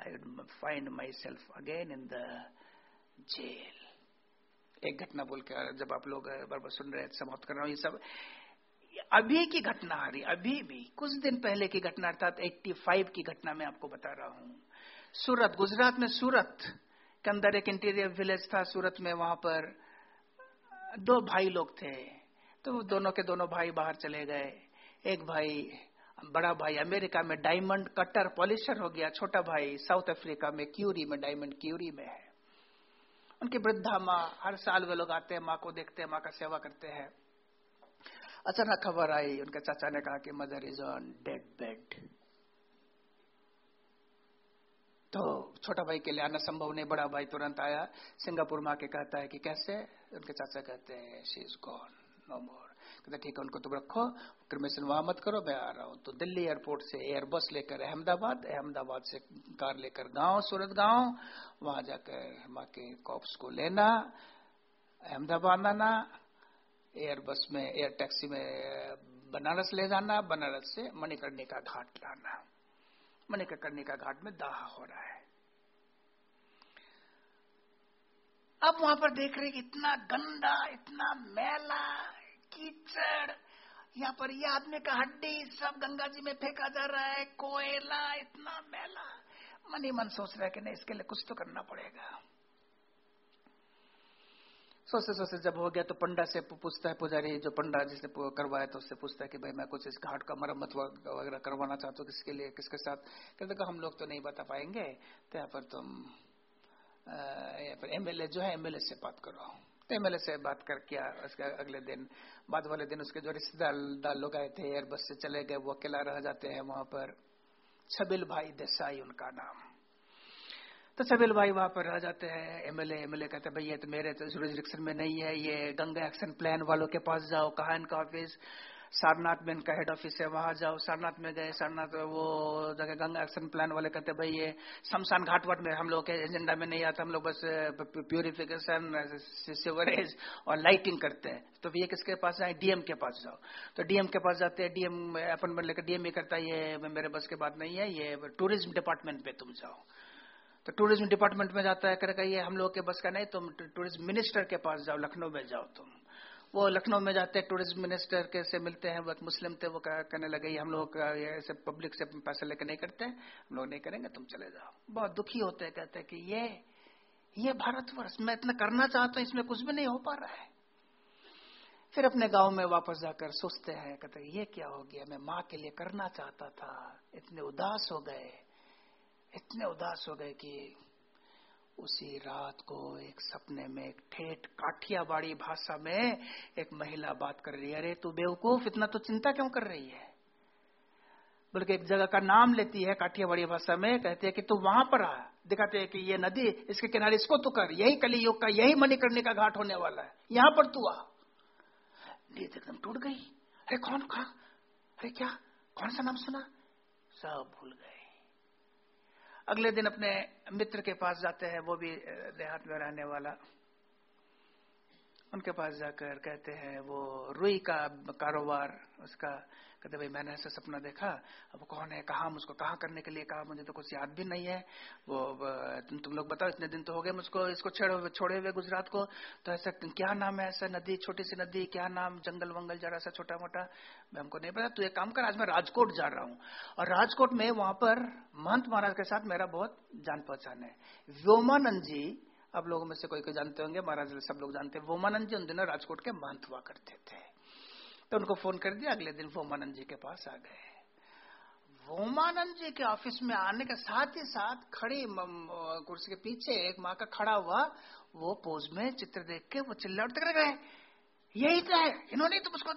I would find myself again in the jail. एक घटना बोल के, जब आप लोग बार सुन रहे समाप्त कर रहा हूँ ये सब। अभी की घटना आ रही, अभी भी, कुछ दिन पहले की घटना, अर्थात 85 की घटना मैं आपको बता रहा हूँ। सूरत, गुजरात में सूरत के अंदर एक इंटीरियर विलेज था, सूरत में वहाँ पर दो भाई लोग थे। तो दोनों के दोनों भाई बाहर चले गए। एक भाई बड़ा भाई, अमेरिका में डायमंड कटर, पॉलिशर हो गया, छोटा भाई, साउथ अफ्रीका में क्यूरी में, डायमंड क्यूरी में है। उनकी वृद्धा माँ, हर साल वे लोग आते हैं, माँ को देखते हैं, माँ का सेवा करते हैं। अचानक खबर आई, उनके चाचा ने कहा कि mother is on dead bed. तो छोटा भाई के लिए आना संभव नहीं, बड़ा भाई तुरंत आया। सिंगापुर माँ के कहता है कि, कैसे? उनके चाचा कहते हैं she is gone no more कहते, ठीक है, उनको तुम रखो क्रमेशन वहाँ मत करो, मैं आ रहा हूँ। तो दिल्ली एयरपोर्ट से एयर बस लेकर अहमदाबाद अहमदाबाद से कार लेकर गाँव, सूरत गाँव, वहाँ जाकर माँ के कॉप्स को लेना, अहमदाबाद आना, एयर बस में, एयर टैक्सी में, बनारस ले जाना, बनारस से मणिकर्णिका घाट लाना। मणिकर्णिका घाट में दाह हो रहा है। अब वहाँ पर देख रहे कि इतना गंदा, इतना मैला कीचड़ यहाँ पर ये आदमी का हड्डी सब गंगा जी में फेंका जा रहा है, कोयला, इतना मेला। मन ही मन सोच रहा है कि नहीं, इसके लिए कुछ तो करना पड़ेगा। सोचते सोचते जब हो गया तो पंडा से पूछता है पुजारी, जो पंडा जिसने करवाया तो उससे पूछता है कि भाई, मैं कुछ इस घाट का मरम्मत वगैरह करवाना चाहता हूँ, किसके लिए, किसके साथ? कहते हम लोग तो नहीं बता पाएँगे तो यहाँ पर तुम यहाँ पर एमएलए जो है एमएलए से बात करो। तो एमएलए से बात कर किया उसके अगले दिन, बाद वाले दिन उसके जो रिश्तेदार लोग आए थे एयरबस से चले गए, वो अकेला रह जाते हैं वहाँ पर। छबिल भाई देसाई उनका नाम। तो छबिल भाई वहाँ पर रह जाते हैं एमएलए एमएलए कहते हैं, भैया तो मेरे तो जुरिस्डिक्शन में नहीं है, ये गंगा एक्शन प्लान वालों के पास जाओ, कहा इनका ऑफ़िस? सारनाथ में इनका हेड ऑफ़िस है, वहाँ जाओ, सारनाथ में गए, सारनाथ वो जगह गंगा एक्शन प्लान वाले कहते भाई ये शमशान घाट वाट में हम लोग के एजेंडा में नहीं आता, हम लोग बस प्योरिफिकेशन सिवरेज और लाइटिंग करते हैं. तो ये किसके पास जाए? डीएम के पास जाओ। तो डीएम के पास जाते हैं डीएम अपॉइंटमेंट लेकर डीएम ये करता है, ये मेरे बस के बात नहीं है, ये टूरिज़्म डिपार्टमेंट पे तुम जाओ. तो टूरिज़्म डिपार्टमेंट में जाता है करेगा ये हम लोग के बस का नहीं, तुम टूरिज़्म मिनिस्टर के पास जाओ, लखनऊ में जाओ तुम. वो लखनऊ में जाते हैं टूरिज़्म मिनिस्टर के से मिलते हैं, वो मुस्लिम थे, वो कहने लगे हम लोग ऐसे पब्लिक से पैसे लेकर नहीं करते हम लोग नहीं करेंगे, तुम चले जाओ। बहुत दुखी होते हैं, कहते हैं कि ये ये भारतवर्ष, मैं इतना करना चाहता हूँ, इसमें कुछ भी नहीं हो पा रहा है। फिर अपने गाँव में वापस जाकर सोचते हैं, कहते ये क्या हो गया? मैं माँ के लिए करना चाहता था, इतने उदास हो गए, इतने उदास हो गए कि उसी रात को एक सपने में एक ठेठ काठियावाड़ी भाषा में एक महिला बात कर रही है, अरे, तू बेवकूफ़, इतना तो चिंता क्यों कर रही है? बल्कि एक जगह का नाम लेती है काठियावाड़ी भाषा में, कहती है कि तू वहाँ पर आ। दिखाते हैं कि ये नदी, इसके किनारे इसको तू कर, यही कलियुग का, यही मणिकर्णी का घाट होने वाला है। यहाँ पर तू आ। एकदम टूट गई। अरे, कौन, कहा? अरे, क्या? कौन सा नाम सुना? सब भूल गए। अगले दिन अपने मित्र के पास जाते हैं वो भी देहात में रहने वाला। उनके पास जाकर कहते हैं, वो रुई का कारोबार, उसका कहते भाई, मैंने ऐसा सपना देखा, अब कौन है, कहा मुझको कहा करने के लिए कहा, मुझे तो कुछ याद भी नहीं है। वो तुम तुम लोग बताओ, इतने दिन तो हो गए मुझको, इसको छोड़े हुए गुजरात को। तो ऐसा, क्या नाम है ऐसा नदी, छोटी सी नदी, क्या नाम, जंगल वंगल जरा सा छोटा मोटा मैं हमको नहीं पता। तू एक काम कर, आज मैं राजकोट जा रहा हूँ। और राजकोट में वहाँ पर महंत महाराज के साथ मेरा बहुत जान पहचान है। व्योमानंद जी आप लोगों में से कोई कोई जानते होंगे, महाराज सब लोग जानते हैं वोमानंद जी उन दिनों राजकोट के महंत हुआ करते थे। तो उनको फ़ोन कर दिया, अगले दिन वोमानंद जी के पास आ गए। वोमानंद जी के ऑफ़िस में आने के साथ ही साथ खड़ी कुर्सी के पीछे एक माँ का खड़ा हुआ, वो पोज में चित्र देख के वो चिल्ला उठते गए यही तो है। इन्होंने तो उसको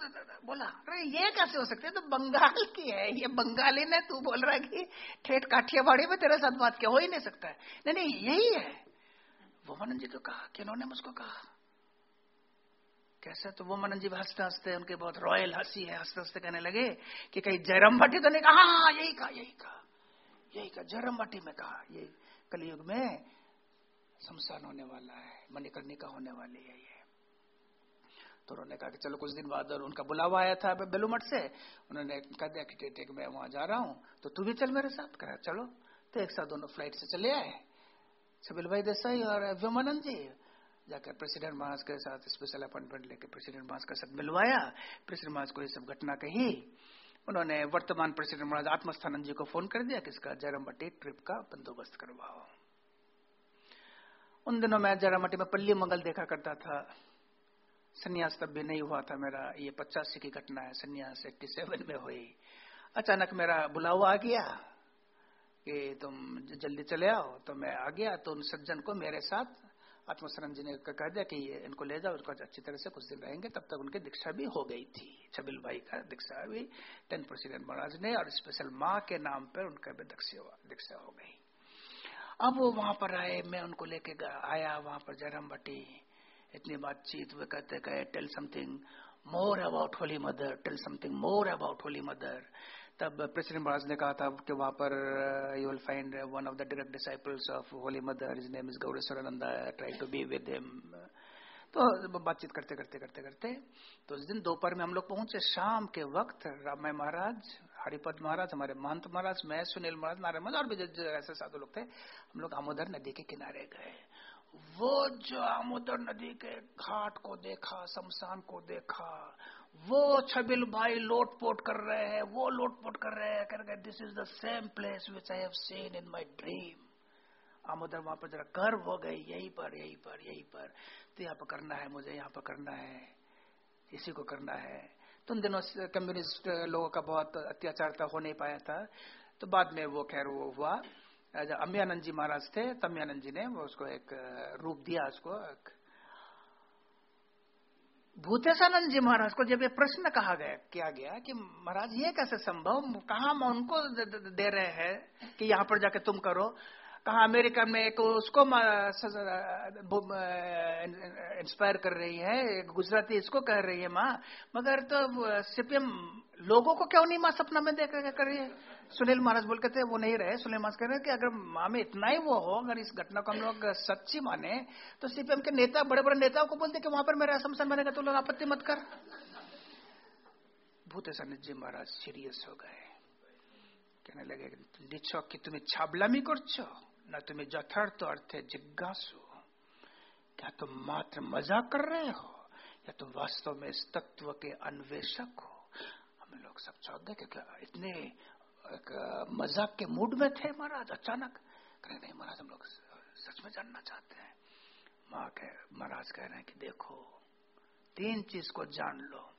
बोला, अरे, ये कैसे हो सकते है? तो बंगाल की है, ये बंगाली ने तू बोल रहा है कि ठेठ काठियावाड़ी में तेरे साथ बात क्या हो ही नहीं सकता है? नहीं नहीं, यही है। वो मनन जी को कहा कि उन्होंने मुझको कहा। कैसे? तो वो मनन जी हँसते हँसते उनके बहुत रॉयल हँसी है हँसते हँसते कहने लगे कि कहीं जयराम भट्टी तो नहीं कहा। हाँ, हाँ यही कहा यही कहा यही कहा। जयराम भट्टी में कहा ये कलयुग में शमशान होने वाला है मणिकर्णिका होने वाली है ये। तो उन्होंने कहा कि चलो कुछ दिन बाद और उनका बुलावा आया था बेलूमठ से। उन्होंने कह दिया कि मैं वहाँ जा रहा हूँ तो तू भी चल मेरे साथ कहा चलो। तो एक साथ दोनों फ़्लाइट से चले आए। छबिल भाई देसाई और व्योमानंद जी जाकर प्रेसिडेंट महाराज के साथ स्पेशल अपॉइंटमेंट लेकर प्रेसिडेंट महाराज के साथ मिलवाया। प्रेसिडेंट महाराज को ये सब घटना कही। उन्होंने वर्तमान प्रेसिडेंट महाराज आत्मस्थानंद जी को फ़ोन कर दिया कि इसका जयरामट्टी ट्रिप का बंदोबस्त करवाओ। उन दिनों मैं जयरामट्टी में पल्ली मंगल देखा करता था। संन्यास तब भी नहीं हुआ था मेरा। ये पचासी की घटना है। संन्यास एट्टी सेवन में हुई। अचानक मेरा बुलावा आ गया। कि तुम जल्दी चले आओ तो मैं आ गया तो उन सज्जन को मेरे साथ आत्मसरण जी ने कह दिया कि ये इनको ले जाओ, इनको अच्छी तरह से कुछ दिन रहेंगे। तब तक उनकी दीक्षा भी हो गई थी। छबिल भाई का दीक्षा भी टेन प्रेसिडेंट महाराज ने, और स्पेशल माँ के नाम पर उनका भी दीक्षा हो गई। अब वो वहाँ पर आए, मैं उनको लेके आया वहाँ पर जयराम भट्टी इतनी बातचीत वे कहते कहे tell something more about Holy Mother tell something more about Holy Mother तब प्रेसिडेंट महाराज ने कहा था कि वहाँ पर you will find one of the direct disciples of Holy Mother is name is Gaureshwarananda try to be with him तो बातचीत करते करते करते करते तो उस दिन दोपहर में हम लोग पहुँचे, शाम के वक्त रामय महाराज, हरिपद महाराज, हमारे महंत महाराज, मैं, सुनील महाराज, नारायण महाराज और भी ऐसे साधु लोग थे, हम लोग आमोदर नदी के किनारे गए। वो जो आमोदर नदी के घाट को देखा, शमशान को देखा वो छबिल भाई लोटपोट कर रहे हैं, वो लोटपोट कर रहे हैं कर this is the same place which I have seen in my dream आमोदर वहाँ पर जरा गर्व हो गई यही पर यही पर यही पर। तो यहाँ पर करना है मुझे, यहाँ पर करना है, इसी को करना है। तो उन दिनों कम्युनिस्ट लोगों का बहुत अत्याचार था हो नहीं पाया था। तो बाद में वो खैर वो हुआ। अम्यानंद जी महाराज थे, तम्यानंद जी ने वो उसको एक रूप दिया उसको भूतेशानंद जी महाराज को जब ये प्रश्न कहा गया, किया गया कि महाराज, ये कैसे संभव? कहा हम उनको दे रहे हैं कि यहाँ पर जाके तुम करो? कहा अमेरिका में एक उसको इंस्पायर कर रही है गुजराती इसको कह रही है, माँ। मगर तो सीपीएम लोगों को क्यों नहीं माँ सपना में देख कर रही है? सुनील महाराज बोल कहते वो नहीं रहे। सुनील महाराज कह रहे कि अगर मामे इतना ही वो हो, अगर इस घटना को हम लोग सच्ची माने तो सीपीएम के नेता बड़े बड़े नेताओं को बोलते कि वहाँ पर मेरा असमसन बनेगा तो लोग आपत्ति मत कर। भूतेशानंद जी महाराज, सीरियस हो गए। कहने लगे, निचो कि तुम्हें छाबलामी करछो न तुम्हें यथार्थ तो अर्थ है जिज्ञासु। क्या तुम मात्र मज़ाक कर रहे हो? या तुम वास्तव में इस तत्व के अन्वेषक हो? हम लोग सब चौंक गए, क्योंकि इतने मज़ाक के मूड में थे महाराज, अचानक। कह, नहीं महाराज, हम लोग सच में जानना चाहते हैं। माँ कह, महाराज कह रहे हैं कि देखो, तीन चीज़ को जान लो।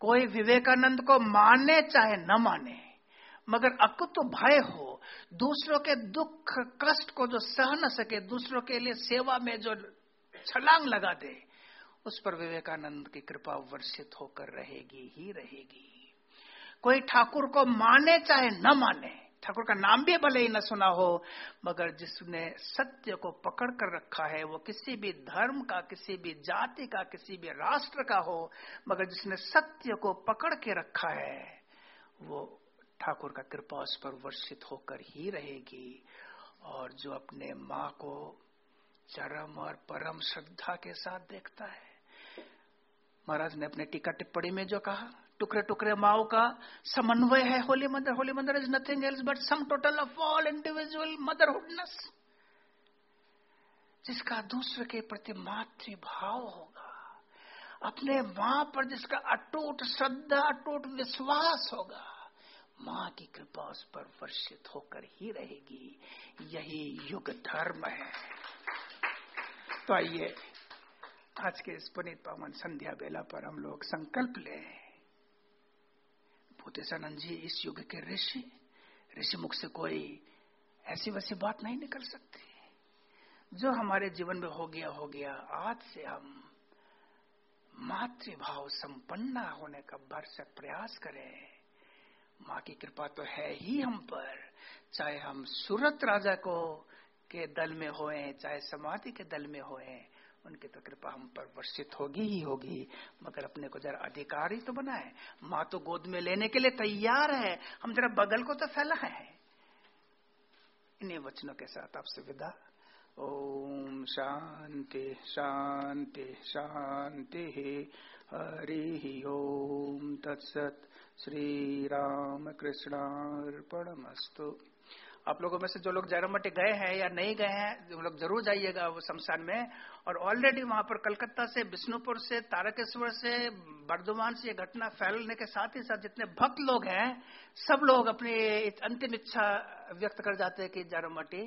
कोई विवेकानंद को माने चाहे न माने, मगर अकुत तो भय हो, दूसरों के दुख, कष्ट को जो सह न सके, दूसरों के लिए सेवा में जो छलांग लगा दे, उस पर विवेकानंद की कृपा वर्षित होकर रहेगी, ही रहेगी। कोई ठाकुर को माने चाहे न माने, ठाकुर का नाम भी भले ही न सुना हो, मगर जिसने सत्य को पकड़ कर रखा है, वो किसी भी धर्म का, किसी भी जाति का, किसी भी राष्ट्र का हो, मगर जिसने सत्य को पकड़ के रखा है, वो ठाकुर का कृपा उस पर वर्षित होकर ही रहेगी। और जो अपने माँ को चरम और परम श्रद्धा के साथ देखता है महाराज ने अपने टीका टिप्पणी में जो कहा, टुकड़े टुकड़े माओ का समन्वय है, Holy Mother Holy Mother is nothing else but sum total of all individual motherhoodness जिसका दूसरे के प्रति मातृभाव होगा। अपने माँ पर जिसका अटूट श्रद्धा, अटूट विश्वास होगा, माँ की कृपा उस पर वर्षित होकर ही रहेगी। यही युग धर्म है। तो आइए आज के इस पुनित पावन संध्या बेला पर हम लोग संकल्प ले। भूतेशानंद जी, इस युग के ऋषि ऋषि मुख से कोई ऐसी वैसी बात नहीं निकल सकती। जो हमारे जीवन में हो गया हो गया, आज से हम मातृभाव संपन्न होने का भरसक प्रयास करें। माँ की कृपा तो है ही हम पर। चाहे हम सूरत राजा को के दल में होए, चाहे समाधि के दल में होए उनकी तो कृपा हम पर वर्षित होगी ही होगी, मगर अपने को जरा अधिकारी तो बनाए। माँ तो गोद में लेने के लिए तैयार है, हम जरा बगल को तो फैला है इन्हीं वचनों के साथ आपसे विदा। ओम शांति शांति शांति हरि ओम तत्सत श्री राम कृष्णार्पणमस्तु आप लोगों में से जो लोग जयरामटी गए हैं या नहीं गए हैं वो लोग ज़रूर जाइएगा वो शमशान में। और ऑलरेडी वहाँ पर कलकत्ता से, बिष्णुपुर से, तारकेश्वर से, बर्धमान से ये घटना फैलने के साथ ही साथ जितने भक्त लोग हैं, सब लोग अपनी अंतिम इच्छा व्यक्त कर जाते हैं कि जारोमटी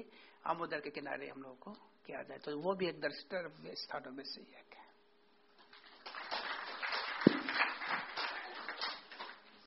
आमोदर के किनारे हम लोगों को किया जाए। तो वो भी एक दर्शन स्थानों में से एक है।